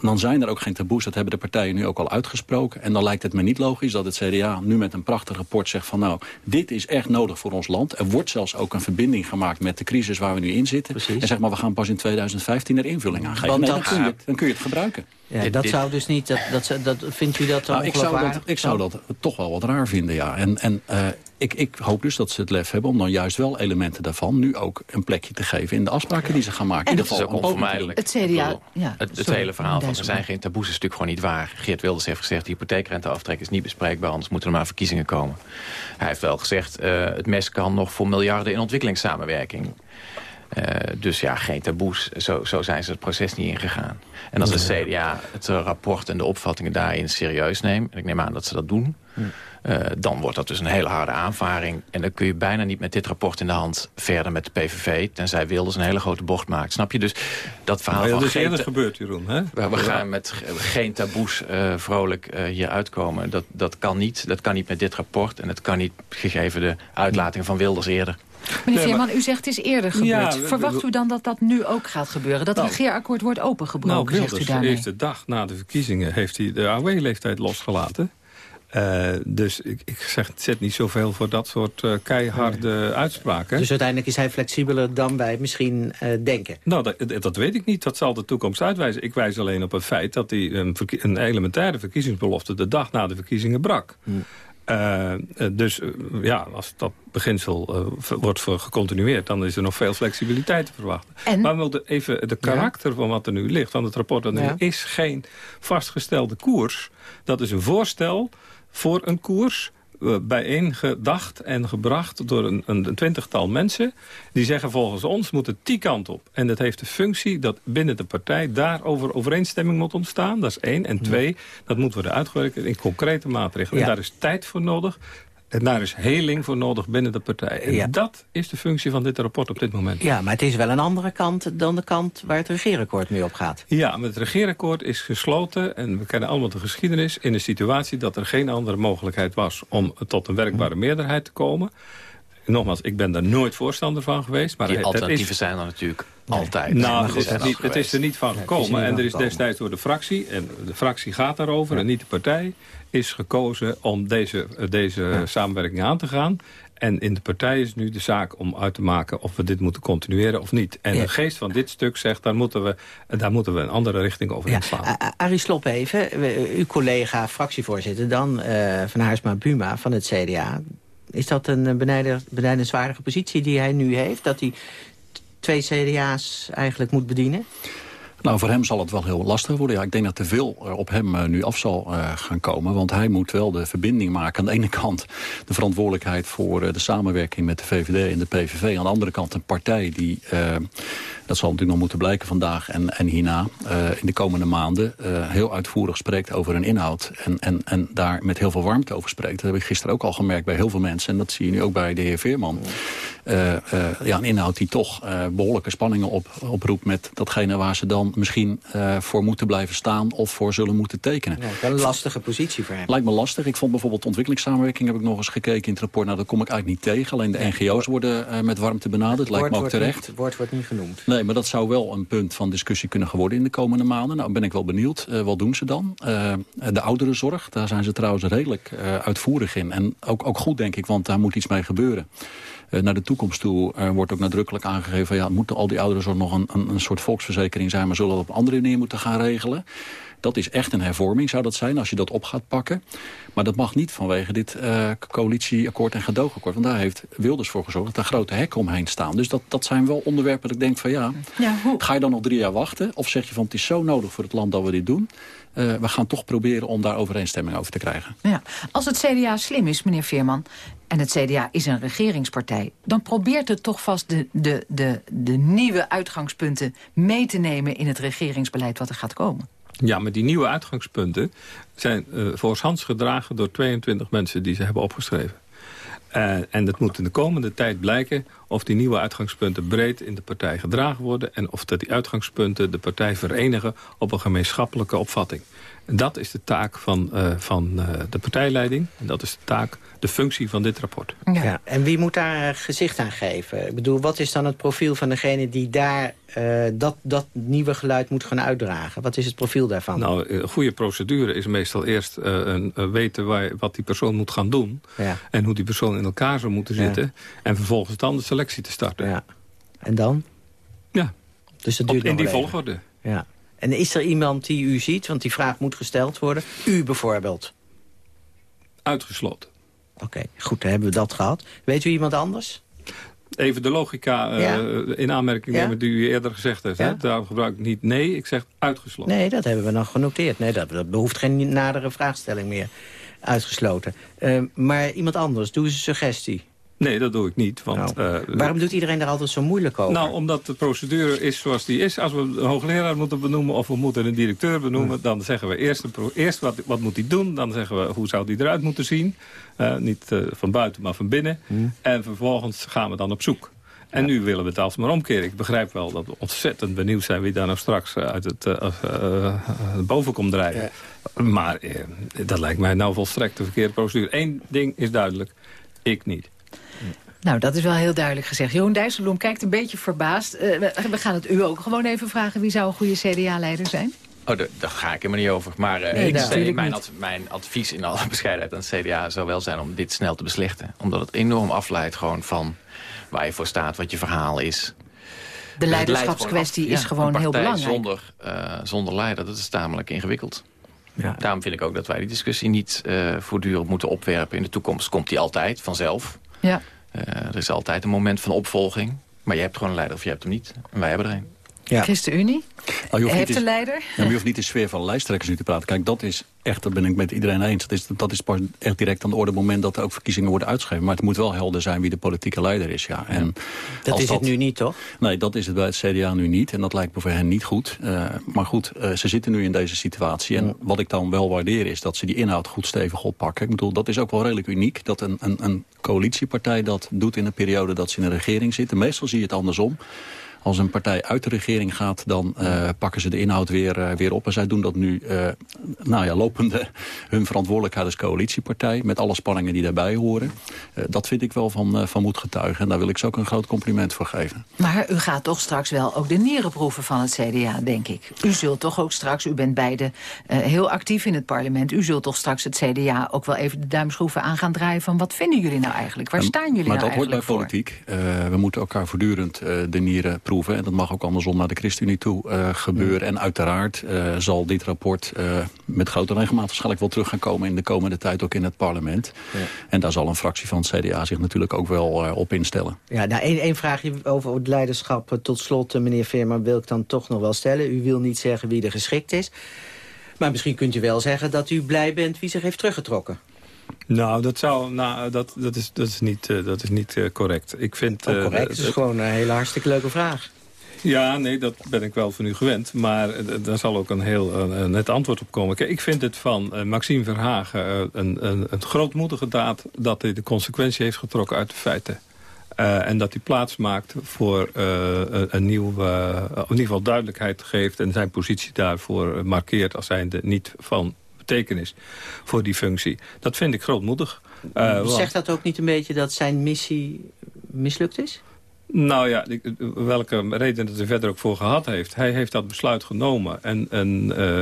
dan zijn er ook geen taboes, dat hebben de partijen nu ook al uitgesproken. En dan lijkt het me niet logisch dat het CDA nu met een prachtig rapport zegt van... nou, dit is echt nodig voor ons land. Er wordt zelfs ook een verbinding gemaakt met de crisis waar we nu in zitten. En zeg maar, we gaan pas in 2015 er invulling aan geven. Nee, dan, kun je, het- dan kun je het gebruiken. Ja, dat zou dus niet... Dat, dat, dat, vindt u dat Nou, ik, zou dat, ik zou dat toch wel wat raar vinden, ja. En, en eh, ik, ik hoop dus dat ze het lef hebben om dan juist wel elementen daarvan... nu ook een plekje te geven in de afspraken die ze gaan maken. En in dat ieder is geval ook onvermijdelijk. Het CDA, ja. Het, het sorry, hele verhaal van er zijn geen taboes is natuurlijk gewoon niet waar. Geert Wilders heeft gezegd, de hypotheekrenteaftrek is niet bespreekbaar... anders moeten er maar verkiezingen komen. Hij heeft wel gezegd, eh, het mes kan nog voor miljarden in ontwikkelingssamenwerking. Eh, dus ja, geen taboes. Zo, zo zijn ze het proces niet ingegaan. En als het CDA het eh, rapport en de opvattingen daarin serieus neemt... en ik neem aan dat ze dat doen... eh, dan wordt dat dus een hele harde aanvaring. En dan kun je bijna niet met dit rapport in de hand verder met de PVV... tenzij Wilders een hele grote bocht maakt. Snap je? Dus dat verhaal van dat is geen eerder gebeurd, Jeroen. Hè? we, we gaan met ge- geen taboes eh, vrolijk eh, hier uitkomen. Dat, dat kan niet. Dat kan niet met dit rapport. En het kan niet gegeven de uitlatingen van Wilders eerder. Meneer Nee, Veerman, u zegt het is eerder gebeurd. Ja, Verwacht u dan dat dat nu ook gaat gebeuren? Dat het Nou, regeerakkoord wordt Nou, opengebroken, zegt u de daarmee? eerste dag na de verkiezingen... heeft hij de AOW-leeftijd losgelaten. Eh, dus ik, ik zeg, zet niet zoveel voor dat soort eh, keiharde uitspraken. Dus uiteindelijk is hij flexibeler dan wij misschien eh, denken. Nou, dat, dat weet ik niet. Dat zal de toekomst uitwijzen. Ik wijs alleen op het feit dat hij een, een elementaire verkiezingsbelofte... de dag na de verkiezingen brak. Eh, eh, dus eh, ja, als dat beginsel eh, wordt gecontinueerd... dan is er nog veel flexibiliteit te verwachten. En? Maar we moeten even de karakter van wat er nu ligt... van het rapport, dat Ja. is geen vastgestelde koers. Dat is een voorstel voor een koers eh, bijeengedacht en gebracht door een, een, een twintigtal mensen. Die zeggen volgens ons moet het die kant op. En dat heeft de functie dat binnen de partij daarover overeenstemming moet ontstaan. Dat is één. En twee, dat moet worden uitgewerkt in concrete maatregelen. Ja. En daar is tijd voor nodig. En daar is heling voor nodig binnen de partij. En Ja. dat is de functie van dit rapport op dit moment. Ja, maar het is wel een andere kant dan de kant waar het regeerakkoord mee op gaat. Ja, maar het regeerakkoord is gesloten... en we kennen allemaal de geschiedenis... in een situatie dat er geen andere mogelijkheid was... om tot een werkbare meerderheid te komen. Nogmaals, ik ben daar nooit voorstander van geweest. Maar Die is- alternatieven zijn er natuurlijk altijd. Nou, het is, er niet, het is er niet van gekomen. En er is destijds door de fractie, en de fractie gaat daarover... en niet de partij, is gekozen om deze, deze samenwerking aan te gaan. En in de partij is nu de zaak om uit te maken of we dit moeten continueren of niet. En Ja. de geest van dit stuk zegt, daar moeten we, daar moeten we een andere richting over Ja, inslaan. A- A- Arie Slob even, uw collega fractievoorzitter dan, eh, van Haarsma Buma van het CDA. Is dat een eh, benijden- benijdenswaardige positie die hij nu heeft? Dat hij twee CDA's eigenlijk moet bedienen? Nou, voor hem zal het wel heel lastig worden. Ja, ik denk dat te veel eh, op hem eh, nu af zal eh, gaan komen. Want hij moet wel de verbinding maken. Aan de ene [LAUGHS] kant de verantwoordelijkheid voor de samenwerking met de VVD en de PVV. Aan de andere kant een partij die, dat zal natuurlijk nog moeten blijken vandaag en, en hierna, in de komende maanden, heel uitvoerig spreekt over een inhoud. En, en, en daar met heel veel warmte over spreekt. Dat heb ik gisteren ook al gemerkt bij heel veel mensen. En dat zie je nu ook bij de heer Veerman. Eh, eh, ja, een inhoud die toch eh, behoorlijke spanningen op, oproept met datgene waar ze dan misschien voor moeten blijven staan of voor zullen moeten tekenen. Ja, wel een lastige positie voor hem. Lijkt me lastig. Ik vond bijvoorbeeld ontwikkelingssamenwerking, heb ik nog eens gekeken in het rapport. Nou, daar kom ik eigenlijk niet tegen. Alleen de NGO's worden met warmte benaderd. Lijkt Woord me ook wordt terecht. niet- woord wordt niet genoemd. Nee, maar dat zou wel een punt van discussie kunnen worden in de komende maanden. Nou, ben ik wel benieuwd. Wat doen ze dan? De ouderenzorg, daar zijn ze trouwens redelijk uitvoerig in. En ook, ook goed, denk ik, want daar moet iets mee gebeuren. Naar de toekomst toe wordt ook nadrukkelijk aangegeven... Van, ja, moeten al die ouderenzorg nog een, een, een soort volksverzekering zijn... maar zullen dat op een andere manier moeten gaan regelen? Dat is echt een hervorming, zou dat zijn, als je dat op gaat pakken. Maar dat mag niet vanwege dit uh, coalitieakkoord en gedoogakkoord. Want daar heeft Wilders voor gezorgd dat er grote hekken omheen staan. Dus dat, dat zijn wel onderwerpen dat ik denk van ja, ja ga je dan nog drie jaar wachten? Of zeg je van het is zo nodig voor het land dat we dit doen? Uh, we gaan toch proberen om daar overeenstemming over te krijgen. Ja. Als het CDA slim is, meneer Veerman, en het CDA is een regeringspartij... dan probeert het toch vast de, de, de, de nieuwe uitgangspunten mee te nemen... in het regeringsbeleid wat er gaat komen. Ja, maar die nieuwe uitgangspunten zijn uh, voorhands gedragen door 22 mensen die ze hebben opgeschreven. Uh, en dat moet in de komende tijd blijken of die nieuwe uitgangspunten breed in de partij gedragen worden... en of dat die uitgangspunten de partij verenigen op een gemeenschappelijke opvatting. Dat is de taak van, uh, van uh, de partijleiding. En dat is de taak, de functie van dit rapport. Ja. ja. en wie moet daar gezicht aan geven? Ik bedoel, wat is dan het profiel van degene die daar uh, dat, dat nieuwe geluid moet gaan uitdragen? Wat is het profiel daarvan? Nou, een goede procedure is meestal eerst een, weten waar, wat die persoon moet gaan doen. Ja. En hoe die persoon in elkaar zou moeten zitten. Ja. En vervolgens dan de selectie te starten. Ja. En dan? Ja, dus dat duurt Op, in die volgorde. Ja. En is er iemand die u ziet? Want die vraag moet gesteld worden. U bijvoorbeeld. Uitgesloten. Oké, okay, goed, dan hebben we dat gehad. Weet u iemand anders? Even de logica uh, ja. in aanmerking nemen ja? die u eerder gezegd heeft. Ja? Daarom gebruik ik niet nee, ik zeg uitgesloten. Nee, dat hebben we nog genoteerd. Nee, dat, dat behoeft geen nadere vraagstelling meer. Uitgesloten. Uh, maar iemand anders, doe eens een suggestie. Nee, dat doe ik niet. Want, nou, uh, waarom doet iedereen daar altijd zo moeilijk over? Nou, omdat de procedure is zoals die is. Als we een hoogleraar moeten benoemen of we moeten een directeur benoemen... Ja. dan zeggen we eerst, eerst wat, wat moet hij doen. Dan zeggen we hoe zou die eruit moeten zien. Uh, niet uh, van buiten, maar van binnen. Hmm. En vervolgens gaan we dan op zoek. En ja. nu willen we het alsmaar omkeren. Ik begrijp wel dat we ontzettend benieuwd zijn... wie daar nou straks uit het boven komt drijven. Ja. Maar dat lijkt mij nou volstrekt de verkeerde procedure. Eén ding is duidelijk. Ik niet. Nou, dat is wel heel duidelijk gezegd. Johan Dijsselbloem kijkt een beetje verbaasd. Uh, we gaan het u ook gewoon even vragen. Wie zou een goede CDA-leider zijn? Oh, daar, ga ik helemaal niet over. Maar uh, nee, ik zeg, mijn, ad, mijn advies in alle [LAUGHS] bescheidenheid aan het CDA zou wel zijn om dit snel te beslechten. Omdat het enorm afleidt gewoon van waar je voor staat, wat je verhaal is. De leiderschapskwestie is gewoon heel belangrijk. Zonder, uh, zonder leider, dat is tamelijk ingewikkeld. Ja. Daarom vind ik ook dat wij die discussie niet uh, voortdurend moeten opwerpen. In de toekomst komt die altijd, vanzelf. Ja. Uh, er is altijd een moment van opvolging. Maar je hebt gewoon een leider of je hebt hem niet. En wij hebben er een. Ja. ChristenUnie nou, heeft een leider. Ja, maar je hoeft niet de sfeer van lijsttrekkers nu te praten. Kijk, dat is echt, dat ben ik met iedereen eens. Dat is, dat is pas echt direct aan de orde moment dat er ook verkiezingen worden uitgeschreven. Maar het moet wel helder zijn wie de politieke leider is. Ja. En dat is dat, het nu niet, toch? Nee, dat is het bij het CDA nu niet. En dat lijkt me voor hen niet goed. Uh, maar goed, uh, ze zitten nu in deze situatie. En wat ik dan wel waardeer is dat ze die inhoud goed stevig oppakken. Ik bedoel, dat is ook wel redelijk uniek. Dat een, een, een coalitiepartij dat doet in een periode dat ze in een regering zitten. Meestal zie je het andersom als een partij uit de regering gaat, dan uh, pakken ze de inhoud weer, uh, weer op. En zij doen dat nu, uh, nou ja, lopende [LAUGHS] hun verantwoordelijkheid als coalitiepartij... met alle spanningen die daarbij horen. dat vind ik wel van, van moed getuigen. En daar wil ik ze ook een groot compliment voor geven. Maar u gaat toch straks wel ook de nieren proeven van het CDA, denk ik. U zult toch ook straks, u bent beide heel actief in het parlement... u zult toch straks het CDA ook wel even de duimschroeven aan gaan draaien... van wat vinden jullie nou eigenlijk? Waar staan jullie maar nou eigenlijk voor? Maar dat hoort bij politiek. we moeten elkaar voortdurend de nieren proeven. En dat mag ook andersom naar de ChristenUnie toe uh, gebeuren. Ja. En uiteraard uh, zal dit rapport uh, met grote regelmaat waarschijnlijk wel terug gaan komen... in de komende tijd ook in het parlement. Ja. En daar zal een fractie van het CDA zich natuurlijk ook wel op instellen. Ja, nou, één, één vraagje over het leiderschap. Tot slot, meneer Veerman, wil ik dan toch nog wel stellen. U wil niet zeggen wie er geschikt is. Maar misschien kunt u wel zeggen dat u blij bent wie zich heeft teruggetrokken. Nou, dat, zou, nou, dat, dat, is, dat is niet, uh, dat is niet uh, correct. Ik vind, oh, correct, uh, is gewoon een hele hartstikke leuke vraag. Ja, nee, dat ben ik wel van u gewend. Maar daar zal ook een heel net antwoord op komen. Kijk, ik vind het van uh, Maxime Verhagen een, een, een grootmoedige daad... dat hij de consequentie heeft getrokken uit de feiten. Uh, en dat hij plaats maakt voor een, een nieuw, in ieder geval duidelijkheid geeft... en zijn positie daarvoor markeert als zijnde niet van betekenis voor die functie. Dat vind ik grootmoedig. Zegt dat ook niet een beetje dat zijn missie mislukt is? Nou ja, welke reden het er verder ook voor gehad heeft. Hij heeft dat besluit genomen. En, en uh,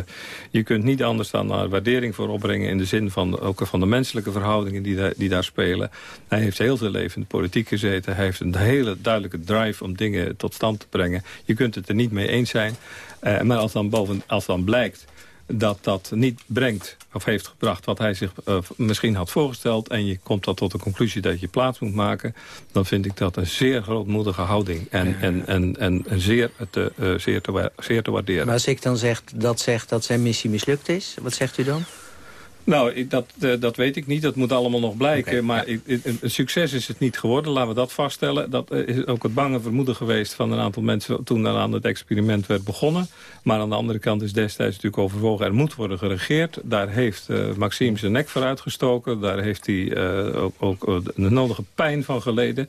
je kunt niet anders dan naar waardering voor opbrengen... in de zin van, ook van de menselijke verhoudingen die, daar, die daar spelen. Hij heeft heel veel leven in de politiek gezeten. Hij heeft een hele duidelijke drive om dingen tot stand te brengen. Je kunt het er niet mee eens zijn. Uh, maar als dan, boven, als dan blijkt dat dat niet brengt of heeft gebracht wat hij zich uh, misschien had voorgesteld... en je komt dan tot de conclusie dat je plaats moet maken... dan vind ik dat een zeer grootmoedige houding en, en, en, en, en zeer, te, uh, zeer, te, zeer te waarderen. Maar als ik dan zeg dat, zegt dat zijn missie mislukt is, wat zegt u dan? Nou, dat, uh, dat weet ik niet. Dat moet allemaal nog blijken. Okay, maar ja. een succes is het niet geworden. Laten we dat vaststellen. Dat uh, is ook het bange vermoeden geweest van een aantal mensen... toen er aan het experiment werd begonnen. Maar aan de andere kant is destijds natuurlijk overwogen... er moet worden geregeerd. Daar heeft uh, Maxime zijn nek voor uitgestoken. Daar heeft hij ook, ook de nodige pijn van geleden.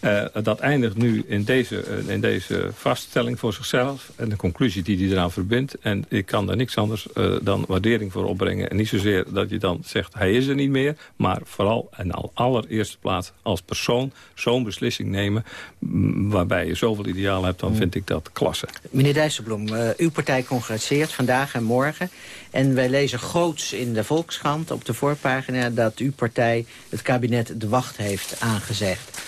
Uh, dat eindigt nu in deze, uh, in deze vaststelling voor zichzelf... en de conclusie die hij eraan verbindt. En ik kan daar niks anders uh, dan waardering voor opbrengen. En niet zozeer dat je dan zegt, hij is er niet meer... maar vooral en al allereerste plaats als persoon zo'n beslissing nemen... waarbij je zoveel ideaal hebt, dan vind ik dat klasse. Meneer Dijsselbloem, uw partij congresseert vandaag en morgen... en wij lezen groots in de Volkskrant op de voorpagina... dat uw partij het kabinet de wacht heeft aangezegd.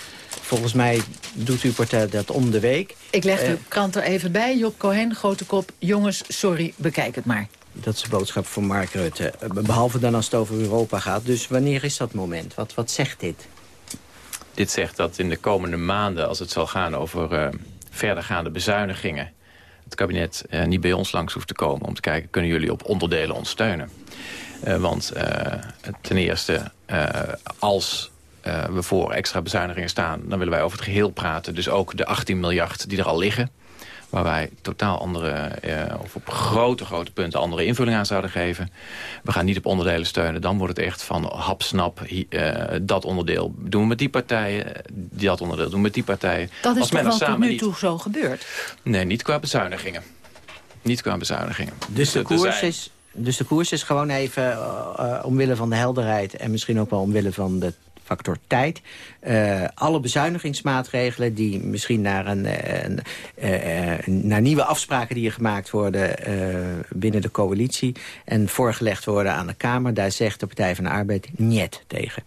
Volgens mij doet uw partij dat om de week. Ik leg de uh, krant er even bij. Job Cohen, grote kop. Jongens, sorry, bekijk het maar. Dat is de boodschap van Mark Rutte. Behalve dan als het over Europa gaat. Dus wanneer is dat moment? Wat, wat zegt dit? Dit zegt dat in de komende maanden, als het zal gaan over uh, verdergaande bezuinigingen... het kabinet uh, niet bij ons langs hoeft te komen om te kijken... kunnen jullie op onderdelen ons steunen? Uh, want ten eerste, als uh, we voor extra bezuinigingen staan... dan willen wij over het geheel praten. Dus ook de 18 miljard die er al liggen. Waar wij totaal andere, uh, of op grote, grote punten andere invulling aan zouden geven. We gaan niet op onderdelen steunen. Dan wordt het echt van hapsnap. Uh, dat onderdeel doen we met die partijen. Dat onderdeel doen we met die partijen. Dat is toch wel tot nu toe niet... zo gebeurd? Nee, niet qua bezuinigingen. Niet qua bezuinigingen. Dus de koers zijn... is... Dus de koers is gewoon even uh, omwille van de helderheid... en misschien ook wel omwille van de factor tijd. Uh, alle bezuinigingsmaatregelen die misschien naar, een, een uh, naar nieuwe afspraken die er gemaakt worden binnen de coalitie en voorgelegd worden aan de Kamer, daar zegt de Partij van de Arbeid niet tegen.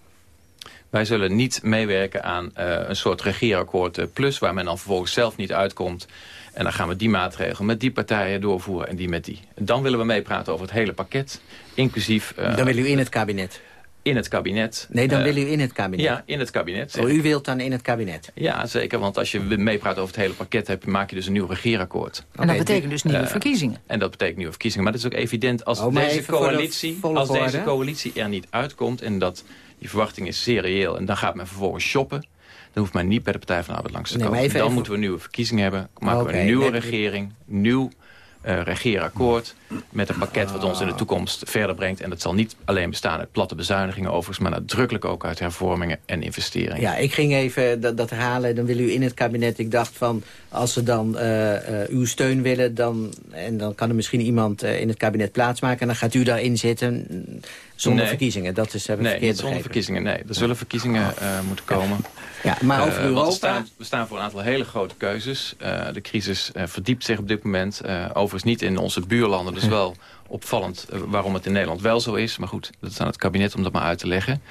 Wij zullen niet meewerken aan een soort regeerakkoord plus... waar men dan vervolgens zelf niet uitkomt. En dan gaan we die maatregelen met die partijen doorvoeren en die met die. Dan willen we meepraten over het hele pakket, inclusief... Uh, dan wil u in het kabinet? In het kabinet. Nee, dan uh, wil u in het kabinet? Ja, in het kabinet. Oh, u wilt dan in het kabinet? Ja, zeker. Want als je meepraat over het hele pakket... Heb, maak je dus een nieuw regeerakkoord. En dat betekent dus nieuwe uh, verkiezingen? En dat betekent nieuwe verkiezingen. Maar het is ook evident als, oh, deze, coalitie, als deze coalitie er niet uitkomt... en dat die verwachting is zeer reëel... en dan gaat men vervolgens shoppen... dan hoeft men niet bij de Partij van de Arbeid langs te komen. Nee, dan even... moeten we nieuwe verkiezingen hebben. Maken okay, we een nieuwe regering, nieuw uh, regeerakkoord met een pakket wat ons in de toekomst verder brengt. En dat zal niet alleen bestaan uit platte bezuinigingen overigens... maar nadrukkelijk ook uit hervormingen en investeringen. Ja, ik ging even dat, dat herhalen. Dan wil u in het kabinet. Ik dacht van, als ze dan uh, uh, uw steun willen... Dan, en dan kan er misschien iemand in het kabinet plaatsmaken... en dan gaat u daarin zitten zonder nee. verkiezingen. Dat is, heb ik nee, verkeerd zonder verkiezingen. Nee, er zullen verkiezingen moeten komen. Ja, maar over Europa... we, staan, we staan voor een aantal hele grote keuzes. de crisis verdiept zich op dit moment. overigens niet in onze buurlanden, dus [LAUGHS] wel opvallend uh, waarom het in Nederland wel zo is. Maar goed, dat is aan het kabinet om dat maar uit te leggen.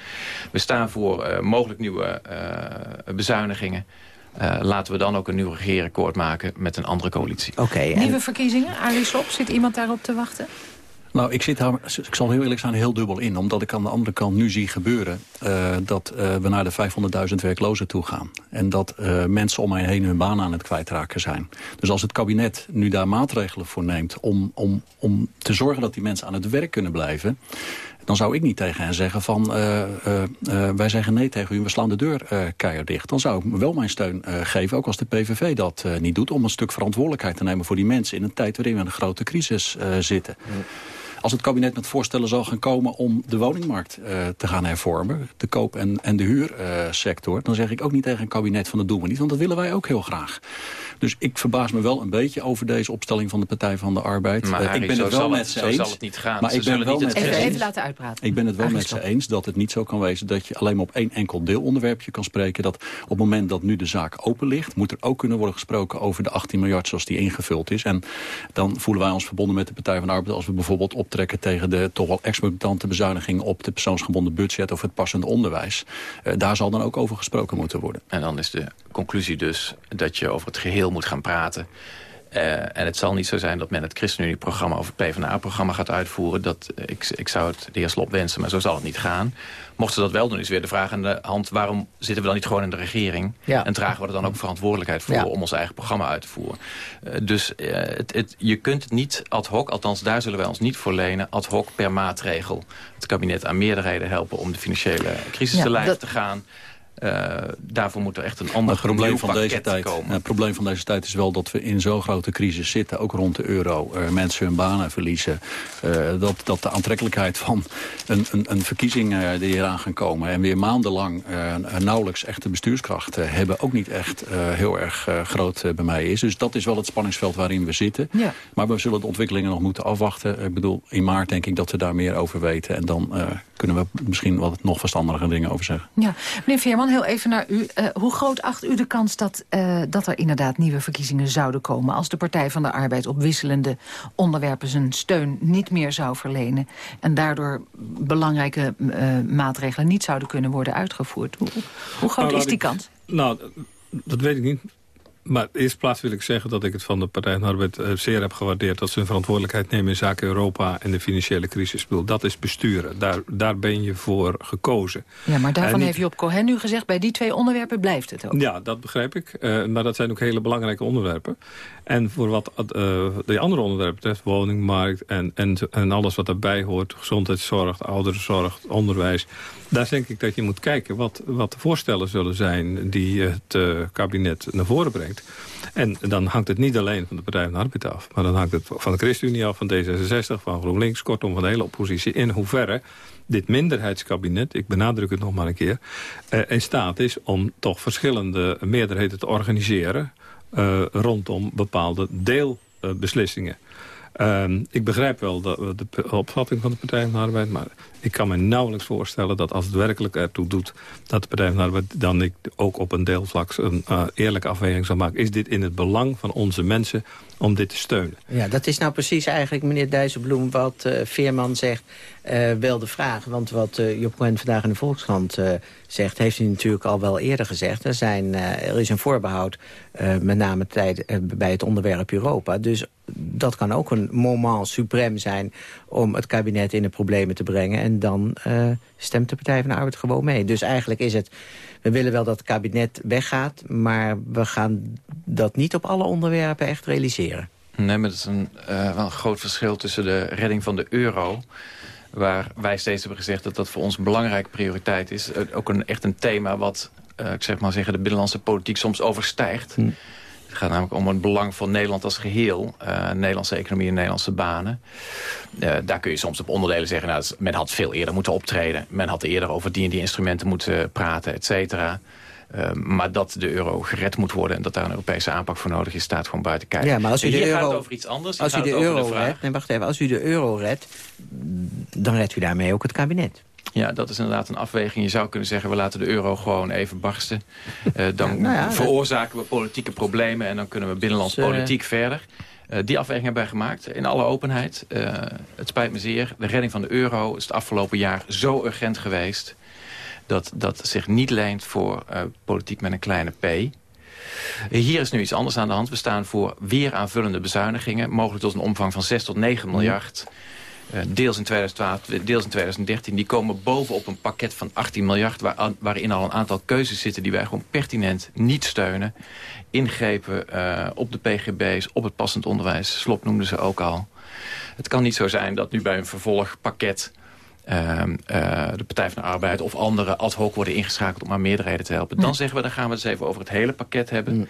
We staan voor uh, mogelijk nieuwe uh, bezuinigingen. laten we dan ook een nieuw regeerakkoord maken met een andere coalitie. Okay, en... Nieuwe verkiezingen? Arie Slob, zit iemand daarop te wachten? Nou, ik zit daar, ik zal heel eerlijk zijn, heel dubbel in. Omdat ik aan de andere kant nu zie gebeuren uh, dat uh, we naar de 500.000 werklozen toe gaan. En dat uh, mensen om mij heen hun baan aan het kwijtraken zijn. Dus als het kabinet nu daar maatregelen voor neemt om, om, om te zorgen dat die mensen aan het werk kunnen blijven dan zou ik niet tegen hen zeggen van... Wij zeggen nee tegen u, we slaan de deur keihard dicht. Dan zou ik wel mijn steun geven, ook als de PVV dat niet doet... om een stuk verantwoordelijkheid te nemen voor die mensen... in een tijd waarin we in een grote crisis zitten. Als het kabinet met voorstellen zal gaan komen om de woningmarkt te gaan hervormen... de koop- en, en de huursector... dan zeg ik ook niet tegen een kabinet van dat doen we niet. Want dat willen wij ook heel graag. Dus ik verbaas me wel een beetje over deze opstelling van de Partij van de Arbeid. Maar ik ben het wel met ze eens. zal het niet gaan. Maar ik ben het wel met even, ze eens. even laten uitpraten. Ik ben het wel met ze eens dat het niet zo kan wezen dat je alleen maar op één enkel deelonderwerpje kan spreken. Dat op het moment dat nu de zaak open ligt, moet er ook kunnen worden gesproken over de 18 miljard zoals die ingevuld is. En dan voelen wij ons verbonden met de Partij van de Arbeid als we bijvoorbeeld optrekken tegen de toch wel exorbitante bezuiniging op de persoonsgebonden budget of het passend onderwijs. Uh, daar zal dan ook over gesproken moeten worden. En dan is de conclusie dus dat je over het geheel moet gaan praten. Uh, en het zal niet zo zijn dat men het ChristenUnie-programma of het PvdA-programma gaat uitvoeren. Dat, uh, ik, ik zou het de heer Slop wensen, maar zo zal het niet gaan. Mochten ze dat wel doen, is weer de vraag aan de hand... waarom zitten we dan niet gewoon in de regering? Ja. En dragen we er dan ook verantwoordelijkheid voor... Ja. om ons eigen programma uit te voeren? Uh, dus het, het, je kunt het niet ad hoc, althans daar zullen wij ons niet voor lenen... ad hoc per maatregel het kabinet aan meerderheden helpen... om de financiële crisis Ja, te lijf dat- te gaan... Uh, daarvoor moet er echt een ander het probleem van deze tijd, komen. Het probleem van deze tijd is wel dat we in zo'n grote crisis zitten, ook rond de euro. Uh, mensen hun banen verliezen. Uh, dat, dat de aantrekkelijkheid van een, een, een verkiezing die eraan gaan komen... en weer maandenlang nauwelijks echte bestuurskracht hebben... ook niet echt heel erg groot bij mij is. Dus dat is wel het spanningsveld waarin we zitten. Ja. Maar we zullen de ontwikkelingen nog moeten afwachten. Ik bedoel, in maart denk ik dat we daar meer over weten. En dan kunnen we misschien wat nog verstandige dingen over zeggen. Ja, meneer Veerman, heel even naar u. Uh, hoe groot acht u de kans dat, uh, dat er inderdaad nieuwe verkiezingen zouden komen... als de Partij van de Arbeid op wisselende onderwerpen zijn steun niet meer zou verlenen... en daardoor belangrijke uh, maatregelen niet zouden kunnen worden uitgevoerd? Hoe, hoe groot nou, is die ik, kans? Nou, dat weet ik niet. Maar eerst plaats wil ik zeggen dat ik het van de Partij van Arbeid uh, zeer heb gewaardeerd... dat ze hun verantwoordelijkheid nemen in zaken Europa en de financiële crisis. Dat is besturen. Daar, daar ben je voor gekozen. Ja, maar daarvan niet... heeft Job Cohen nu gezegd... bij die twee onderwerpen blijft het ook. Ja, dat begrijp ik. Uh, maar dat zijn ook hele belangrijke onderwerpen. En voor wat uh, de andere onderwerpen betreft, woningmarkt... En, en, en alles wat daarbij hoort, gezondheidszorg, ouderenzorg, onderwijs... daar denk ik dat je moet kijken wat, wat de voorstellen zullen zijn... die het uh, kabinet naar voren brengt. En dan hangt het niet alleen van de Partij van de Arbeid af... maar dan hangt het van de ChristenUnie af, van D66, van GroenLinks... kortom van de hele oppositie, in hoeverre dit minderheidskabinet... ik benadruk het nog maar een keer... Uh, in staat is om toch verschillende meerderheden te organiseren... Uh, rondom bepaalde deelbeslissingen. Uh, ik begrijp wel de, de opvatting van de Partij van de Arbeid... maar ik kan me nauwelijks voorstellen dat als het werkelijk ertoe doet... dat de Partij van de Arbeid dan ik ook op een deelvlak een uh, eerlijke afweging zal maken. Is dit in het belang van onze mensen om dit te steunen? Ja, dat is nou precies eigenlijk, meneer Dijsselbloem, wat uh, Veerman zegt... Uh, wel de vraag, want wat uh, Job Cohen vandaag in de Volkskrant zegt... heeft hij natuurlijk al wel eerder gezegd. Er, zijn, er is een voorbehoud, met name bij het onderwerp Europa. Dus dat kan ook een moment suprem zijn om het kabinet in de problemen te brengen. En dan stemt de Partij van de Arbeid gewoon mee. Dus eigenlijk is het, we willen wel dat het kabinet weggaat... maar we gaan dat niet op alle onderwerpen echt realiseren. Nee, maar dat is een, wel een groot verschil tussen de redding van de euro... waar wij steeds hebben gezegd dat dat voor ons een belangrijke prioriteit is. Uh, ook een, echt een thema wat, ik zeg maar zeggen, de binnenlandse politiek soms overstijgt... Hm. Het gaat namelijk om het belang van Nederland als geheel. Uh, Nederlandse economie en Nederlandse banen. Uh, daar kun je soms op onderdelen zeggen... Nou, men had veel eerder moeten optreden. Men had eerder over die en die instrumenten moeten praten, et cetera. Uh, maar dat de euro gered moet worden... en dat daar een Europese aanpak voor nodig is... staat gewoon buiten kijf. Ja, maar als u Hier de euro, gaat het over iets anders. Als u de euro redt... Nee, wacht even. Als u de euro redt... dan redt u daarmee ook het kabinet. Ja, dat is inderdaad een afweging. Je zou kunnen zeggen, we laten de euro gewoon even barsten. Uh, [LAUGHS] dan ja, nou ja, veroorzaken we politieke problemen... en dan kunnen we binnenlands dus, uh, politiek verder. Uh, die afweging hebben wij gemaakt, in alle openheid. het spijt me zeer. De redding van de euro is het afgelopen jaar zo urgent geweest... dat dat zich niet leent voor politiek met een kleine p... Hier is nu iets anders aan de hand. We staan voor weer aanvullende bezuinigingen. Mogelijk tot een omvang van 6 tot 9 miljard. Uh, deels in 2012, deels in 2013. Die komen bovenop een pakket van 18 miljard... Waar, waarin al een aantal keuzes zitten die wij gewoon pertinent niet steunen. Ingrepen uh, op de pgb's, op het passend onderwijs. Slop noemden ze ook al. Het kan niet zo zijn dat nu bij een vervolgpakket... Uh, uh, de Partij van de Arbeid of andere ad hoc worden ingeschakeld om aan meerderheden te helpen. Dan zeggen we, dan gaan we het eens even over het hele pakket hebben.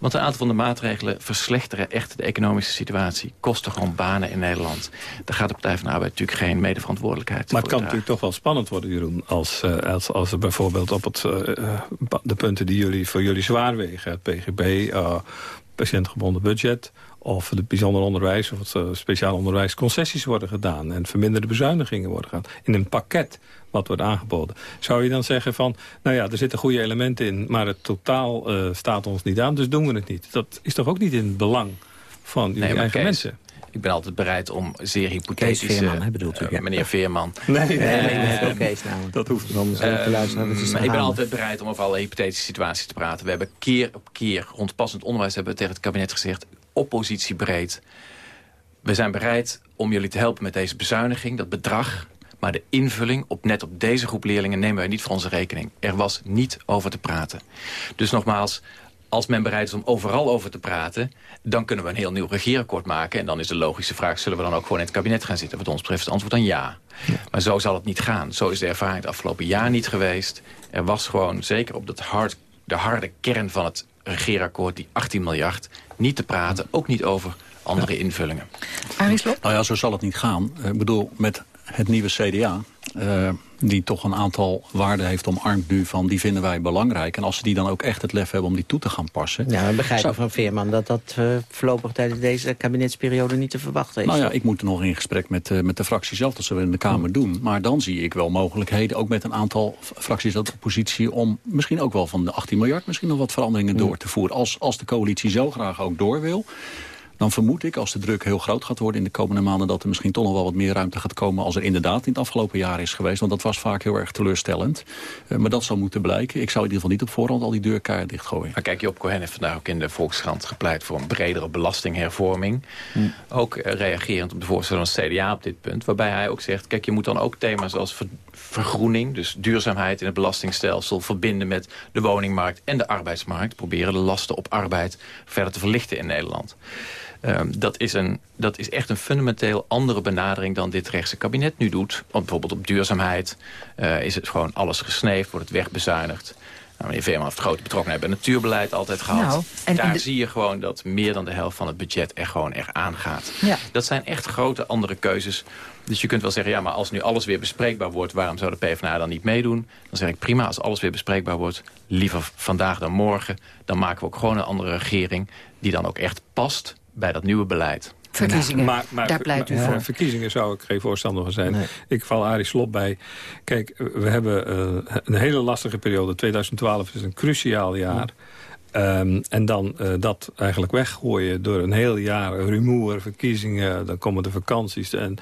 Want een aantal van de maatregelen verslechteren echt de economische situatie. Kosten gewoon banen in Nederland. Daar gaat de Partij van de Arbeid natuurlijk geen medeverantwoordelijkheid Maar het kan natuurlijk toch wel spannend worden, Jeroen. Als, uh, als, als er bijvoorbeeld op het, uh, de punten die jullie voor jullie zwaar wegen... het PGB, uh, patiëntgebonden budget of het bijzonder onderwijs of het uh, speciaal onderwijs concessies worden gedaan... en verminderde bezuinigingen worden gedaan. In een pakket wat wordt aangeboden. Zou je dan zeggen van, nou ja, er zitten goede elementen in... maar het totaal uh, staat ons niet aan, dus doen we het niet. Dat is toch ook niet in het belang van jullie nee, eigen Kees, mensen? Ik ben altijd bereid om zeer hypothetische... Kees Veerman, hè, bedoelt u? Uh, meneer Veerman. [LAUGHS] Nee, nee, nee, nee, nee Kees namelijk. Dat hoeft dan uh, te luisteren. Ik ben altijd bereid om over alle hypothetische situaties te praten. We hebben keer op keer rond passend onderwijs hebben we tegen het kabinet gezegd... oppositiebreed. We zijn bereid om jullie te helpen met deze bezuiniging, dat bedrag... Maar de invulling op net op deze groep leerlingen nemen wij niet voor onze rekening. Er was niet over te praten. Dus nogmaals, als men bereid is om overal over te praten... dan kunnen we een heel nieuw regeerakkoord maken. En dan is de logische vraag, zullen we dan ook gewoon in het kabinet gaan zitten? Wat ons betreft het antwoord dan ja. ja. Maar zo zal het niet gaan. Zo is de ervaring het afgelopen jaar niet geweest. Er was gewoon, zeker op dat hard, de harde kern van het regeerakkoord... die 18 miljard, niet te praten. Ook niet over andere ja. invullingen. Arie Slob? Nou ja, zo zal het niet gaan. Ik bedoel, met het nieuwe CDA... Uh, die toch een aantal waarden heeft omarmd nu van... die vinden wij belangrijk. En als ze die dan ook echt het lef hebben om die toe te gaan passen... Ja, we begrijpen zou... van Veerman dat dat uh, voorlopig tijdens deze kabinetsperiode niet te verwachten is. Nou ja, ik moet er nog in gesprek met, uh, met de fractie zelf... dat zullen we in de Kamer doen. Maar dan zie ik wel mogelijkheden, ook met een aantal fracties uit de oppositie... om misschien ook wel van de 18 miljard misschien nog wat veranderingen door te voeren. Als, als de coalitie zo graag ook door wil dan vermoed ik, als de druk heel groot gaat worden in de komende maanden... dat er misschien toch nog wel wat meer ruimte gaat komen... als er inderdaad in het afgelopen jaar is geweest. Want dat was vaak heel erg teleurstellend. Uh, maar dat zal moeten blijken. Ik zou in ieder geval niet op voorhand al die deurkaarten dichtgooien. Maar kijk, Job Cohen heeft vandaag ook in de Volkskrant gepleit... voor een bredere belastinghervorming. Hm. Ook uh, reagerend op de voorstellen van het CDA op dit punt. Waarbij hij ook zegt, kijk, je moet dan ook thema's als ver vergroening... dus duurzaamheid in het belastingstelsel... verbinden met de woningmarkt en de arbeidsmarkt. Proberen de lasten op arbeid verder te verlichten in Nederland. Um, dat, is een, dat is echt een fundamenteel andere benadering dan dit rechtse kabinet nu doet. Want bijvoorbeeld op duurzaamheid uh, is het gewoon alles gesneefd, wordt het wegbezuinigd. Nou, meneer Veerman heeft grote betrokkenheid bij natuurbeleid altijd gehad. Nou, en Daar de... zie je gewoon dat meer dan de helft van het budget er gewoon echt aangaat. Ja. Dat zijn echt grote andere keuzes. Dus je kunt wel zeggen, ja, maar als nu alles weer bespreekbaar wordt... waarom zou de PvdA dan niet meedoen? Dan zeg ik, prima, als alles weer bespreekbaar wordt... liever vandaag dan morgen. Dan maken we ook gewoon een andere regering... die dan ook echt past bij dat nieuwe beleid. Verkiezingen, maar, maar, daar pleit u maar, voor. Ja, verkiezingen zou ik geen voorstander van zijn. Nee. Ik val Arie Slop bij. Kijk, we hebben uh, een hele lastige periode. 2012 is een cruciaal jaar. Ja. Um, en dan uh, dat eigenlijk weggooien door een heel jaar rumoer, verkiezingen, dan komen de vakanties. En,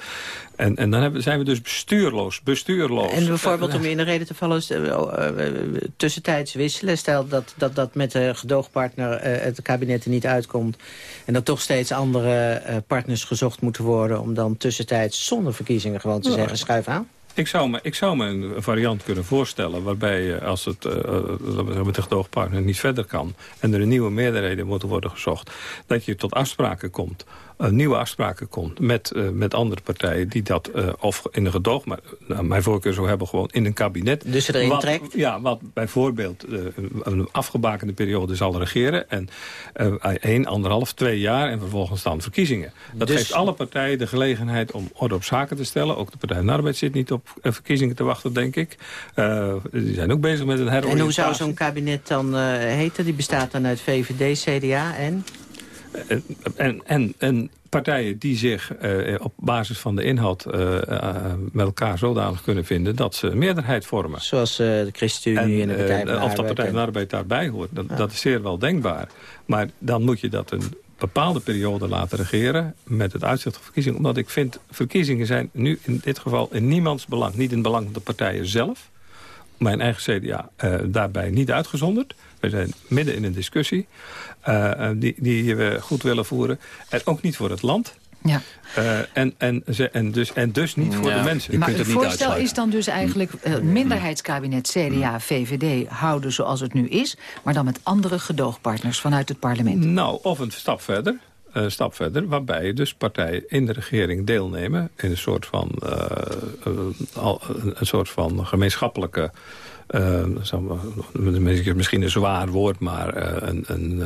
en, en dan hebben, zijn we dus bestuurloos, bestuurloos. En bijvoorbeeld om je in de reden te vallen, uh, uh, tussentijds wisselen. Stel dat dat, dat met de gedoogpartner het kabinet er niet uitkomt. En dat toch steeds andere partners gezocht moeten worden... om dan tussentijds zonder verkiezingen gewoon te zeggen, schuif aan. Ik zou, me, ik zou me een variant kunnen voorstellen... waarbij als het uh, met de gedoogpartner niet verder kan... en er een nieuwe meerderheden moeten worden gezocht... dat je tot afspraken komt nieuwe afspraken komt met, uh, met andere partijen... die dat uh, of in een gedoog, maar nou, mijn voorkeur zou hebben gewoon in een kabinet. Dus erin wat, trekt? Ja, wat bijvoorbeeld een afgebakende periode zal regeren... en één, anderhalf, twee jaar en vervolgens dan verkiezingen. Dat dus, geeft alle partijen de gelegenheid om orde op zaken te stellen. Ook de Partij van de Arbeid zit niet op verkiezingen te wachten, denk ik. die zijn ook bezig met een heroriëntatie. En hoe zou zo'n kabinet dan heten? Die bestaat dan uit VVD, CDA en... En, en, en partijen die zich uh, op basis van de inhoud uh, uh, met elkaar zodanig kunnen vinden... dat ze meerderheid vormen. Zoals de ChristenUnie en, de Partij van de Of de Partij van de Arbeid daarbij hoort. Dat, is zeer wel denkbaar. Maar dan moet je dat een bepaalde periode laten regeren... met het uitzicht op verkiezingen. Omdat ik vind, verkiezingen zijn nu in dit geval in niemands belang. Niet in het belang van de partijen zelf. Mijn eigen CDA daarbij niet uitgezonderd. We zijn midden in een discussie uh, die, die we goed willen voeren. En ook niet voor het land. Ja. Uh, en, en, en, dus, en dus niet voor ja. de mensen. Je maar kunt het, het voorstel is dan dus eigenlijk uh, minderheidskabinet CDA, VVD houden zoals het nu is. Maar dan met andere gedoogpartners vanuit het parlement. Nou, of een stap verder. Een stap verder, waarbij dus partijen in de regering deelnemen... in een soort van, uh, een soort van gemeenschappelijke misschien een zwaar woord, maar een, een,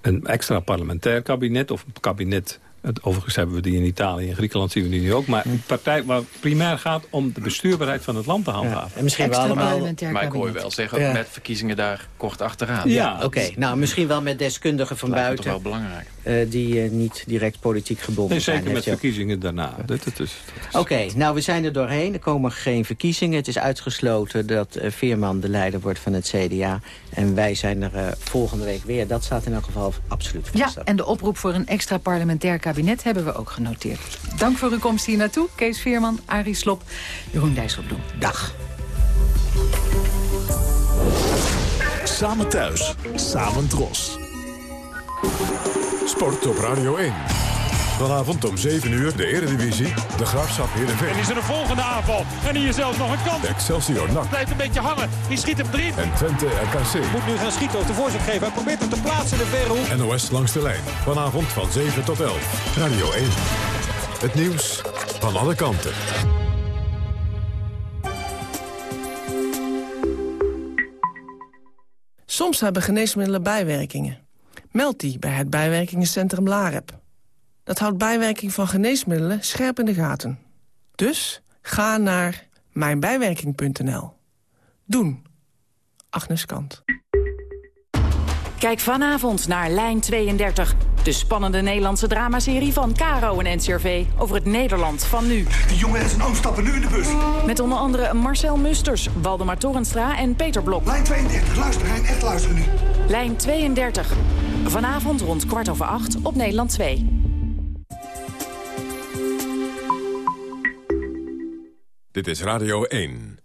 een extra parlementair kabinet... of een kabinet het, overigens hebben we die in Italië en Griekenland zien we die nu ook. Maar een partij waar primair gaat om de bestuurbaarheid van het land te handhaven. en misschien wel allemaal... Maar ik hoor je wel zeggen, met verkiezingen daar kort achteraan. Ja, oké. Nou, misschien wel met deskundigen van buiten. Dat is wel belangrijk. Uh, die uh, niet direct politiek gebonden nee, zeker zijn. met verkiezingen daarna. Oké, nou we zijn er doorheen. Er komen geen verkiezingen. Het is uitgesloten dat uh, Veerman de leider wordt van het CDA. En wij zijn er volgende week weer. Dat staat in elk geval absoluut vast. Ja, en de oproep voor een extra parlementair kabinet hebben we ook genoteerd. Dank voor uw komst hier naartoe. Kees Veerman, Arie Slop, Jeroen Dijsselbloem. Dag. Samen thuis, samen dros. Sport op Radio 1. Vanavond om 7 uur de Eredivisie, de Graafschap Heerenveen. En is er een volgende aanval. En hier zelfs nog een kans. Excelsior NAC. Blijft een beetje hangen. Die schiet hem erin. En Twente RKC. Moet nu gaan schieten op de voorzet geven. Hij probeert hem te plaatsen in de verre. NOS langs de lijn. Vanavond van 7 tot 11. Radio 1. Het nieuws van alle kanten. Soms hebben geneesmiddelen bijwerkingen. Meld die bij het bijwerkingencentrum LAREP. Dat houdt bijwerking van geneesmiddelen scherp in de gaten. Dus ga naar mijnbijwerking.nl. Doen. Agnes Kant. Kijk vanavond naar Lijn 32. De spannende Nederlandse dramaserie van Caro en NCRV over het Nederland van nu. Die jongen en zijn oom stappen nu in de bus. Met onder andere Marcel Musters, Waldemar Torenstra en Peter Blok. Lijn 32, luister Hein, echt luisteren nu. Lijn 32. Vanavond rond kwart over acht op Nederland 2. Dit is Radio 1.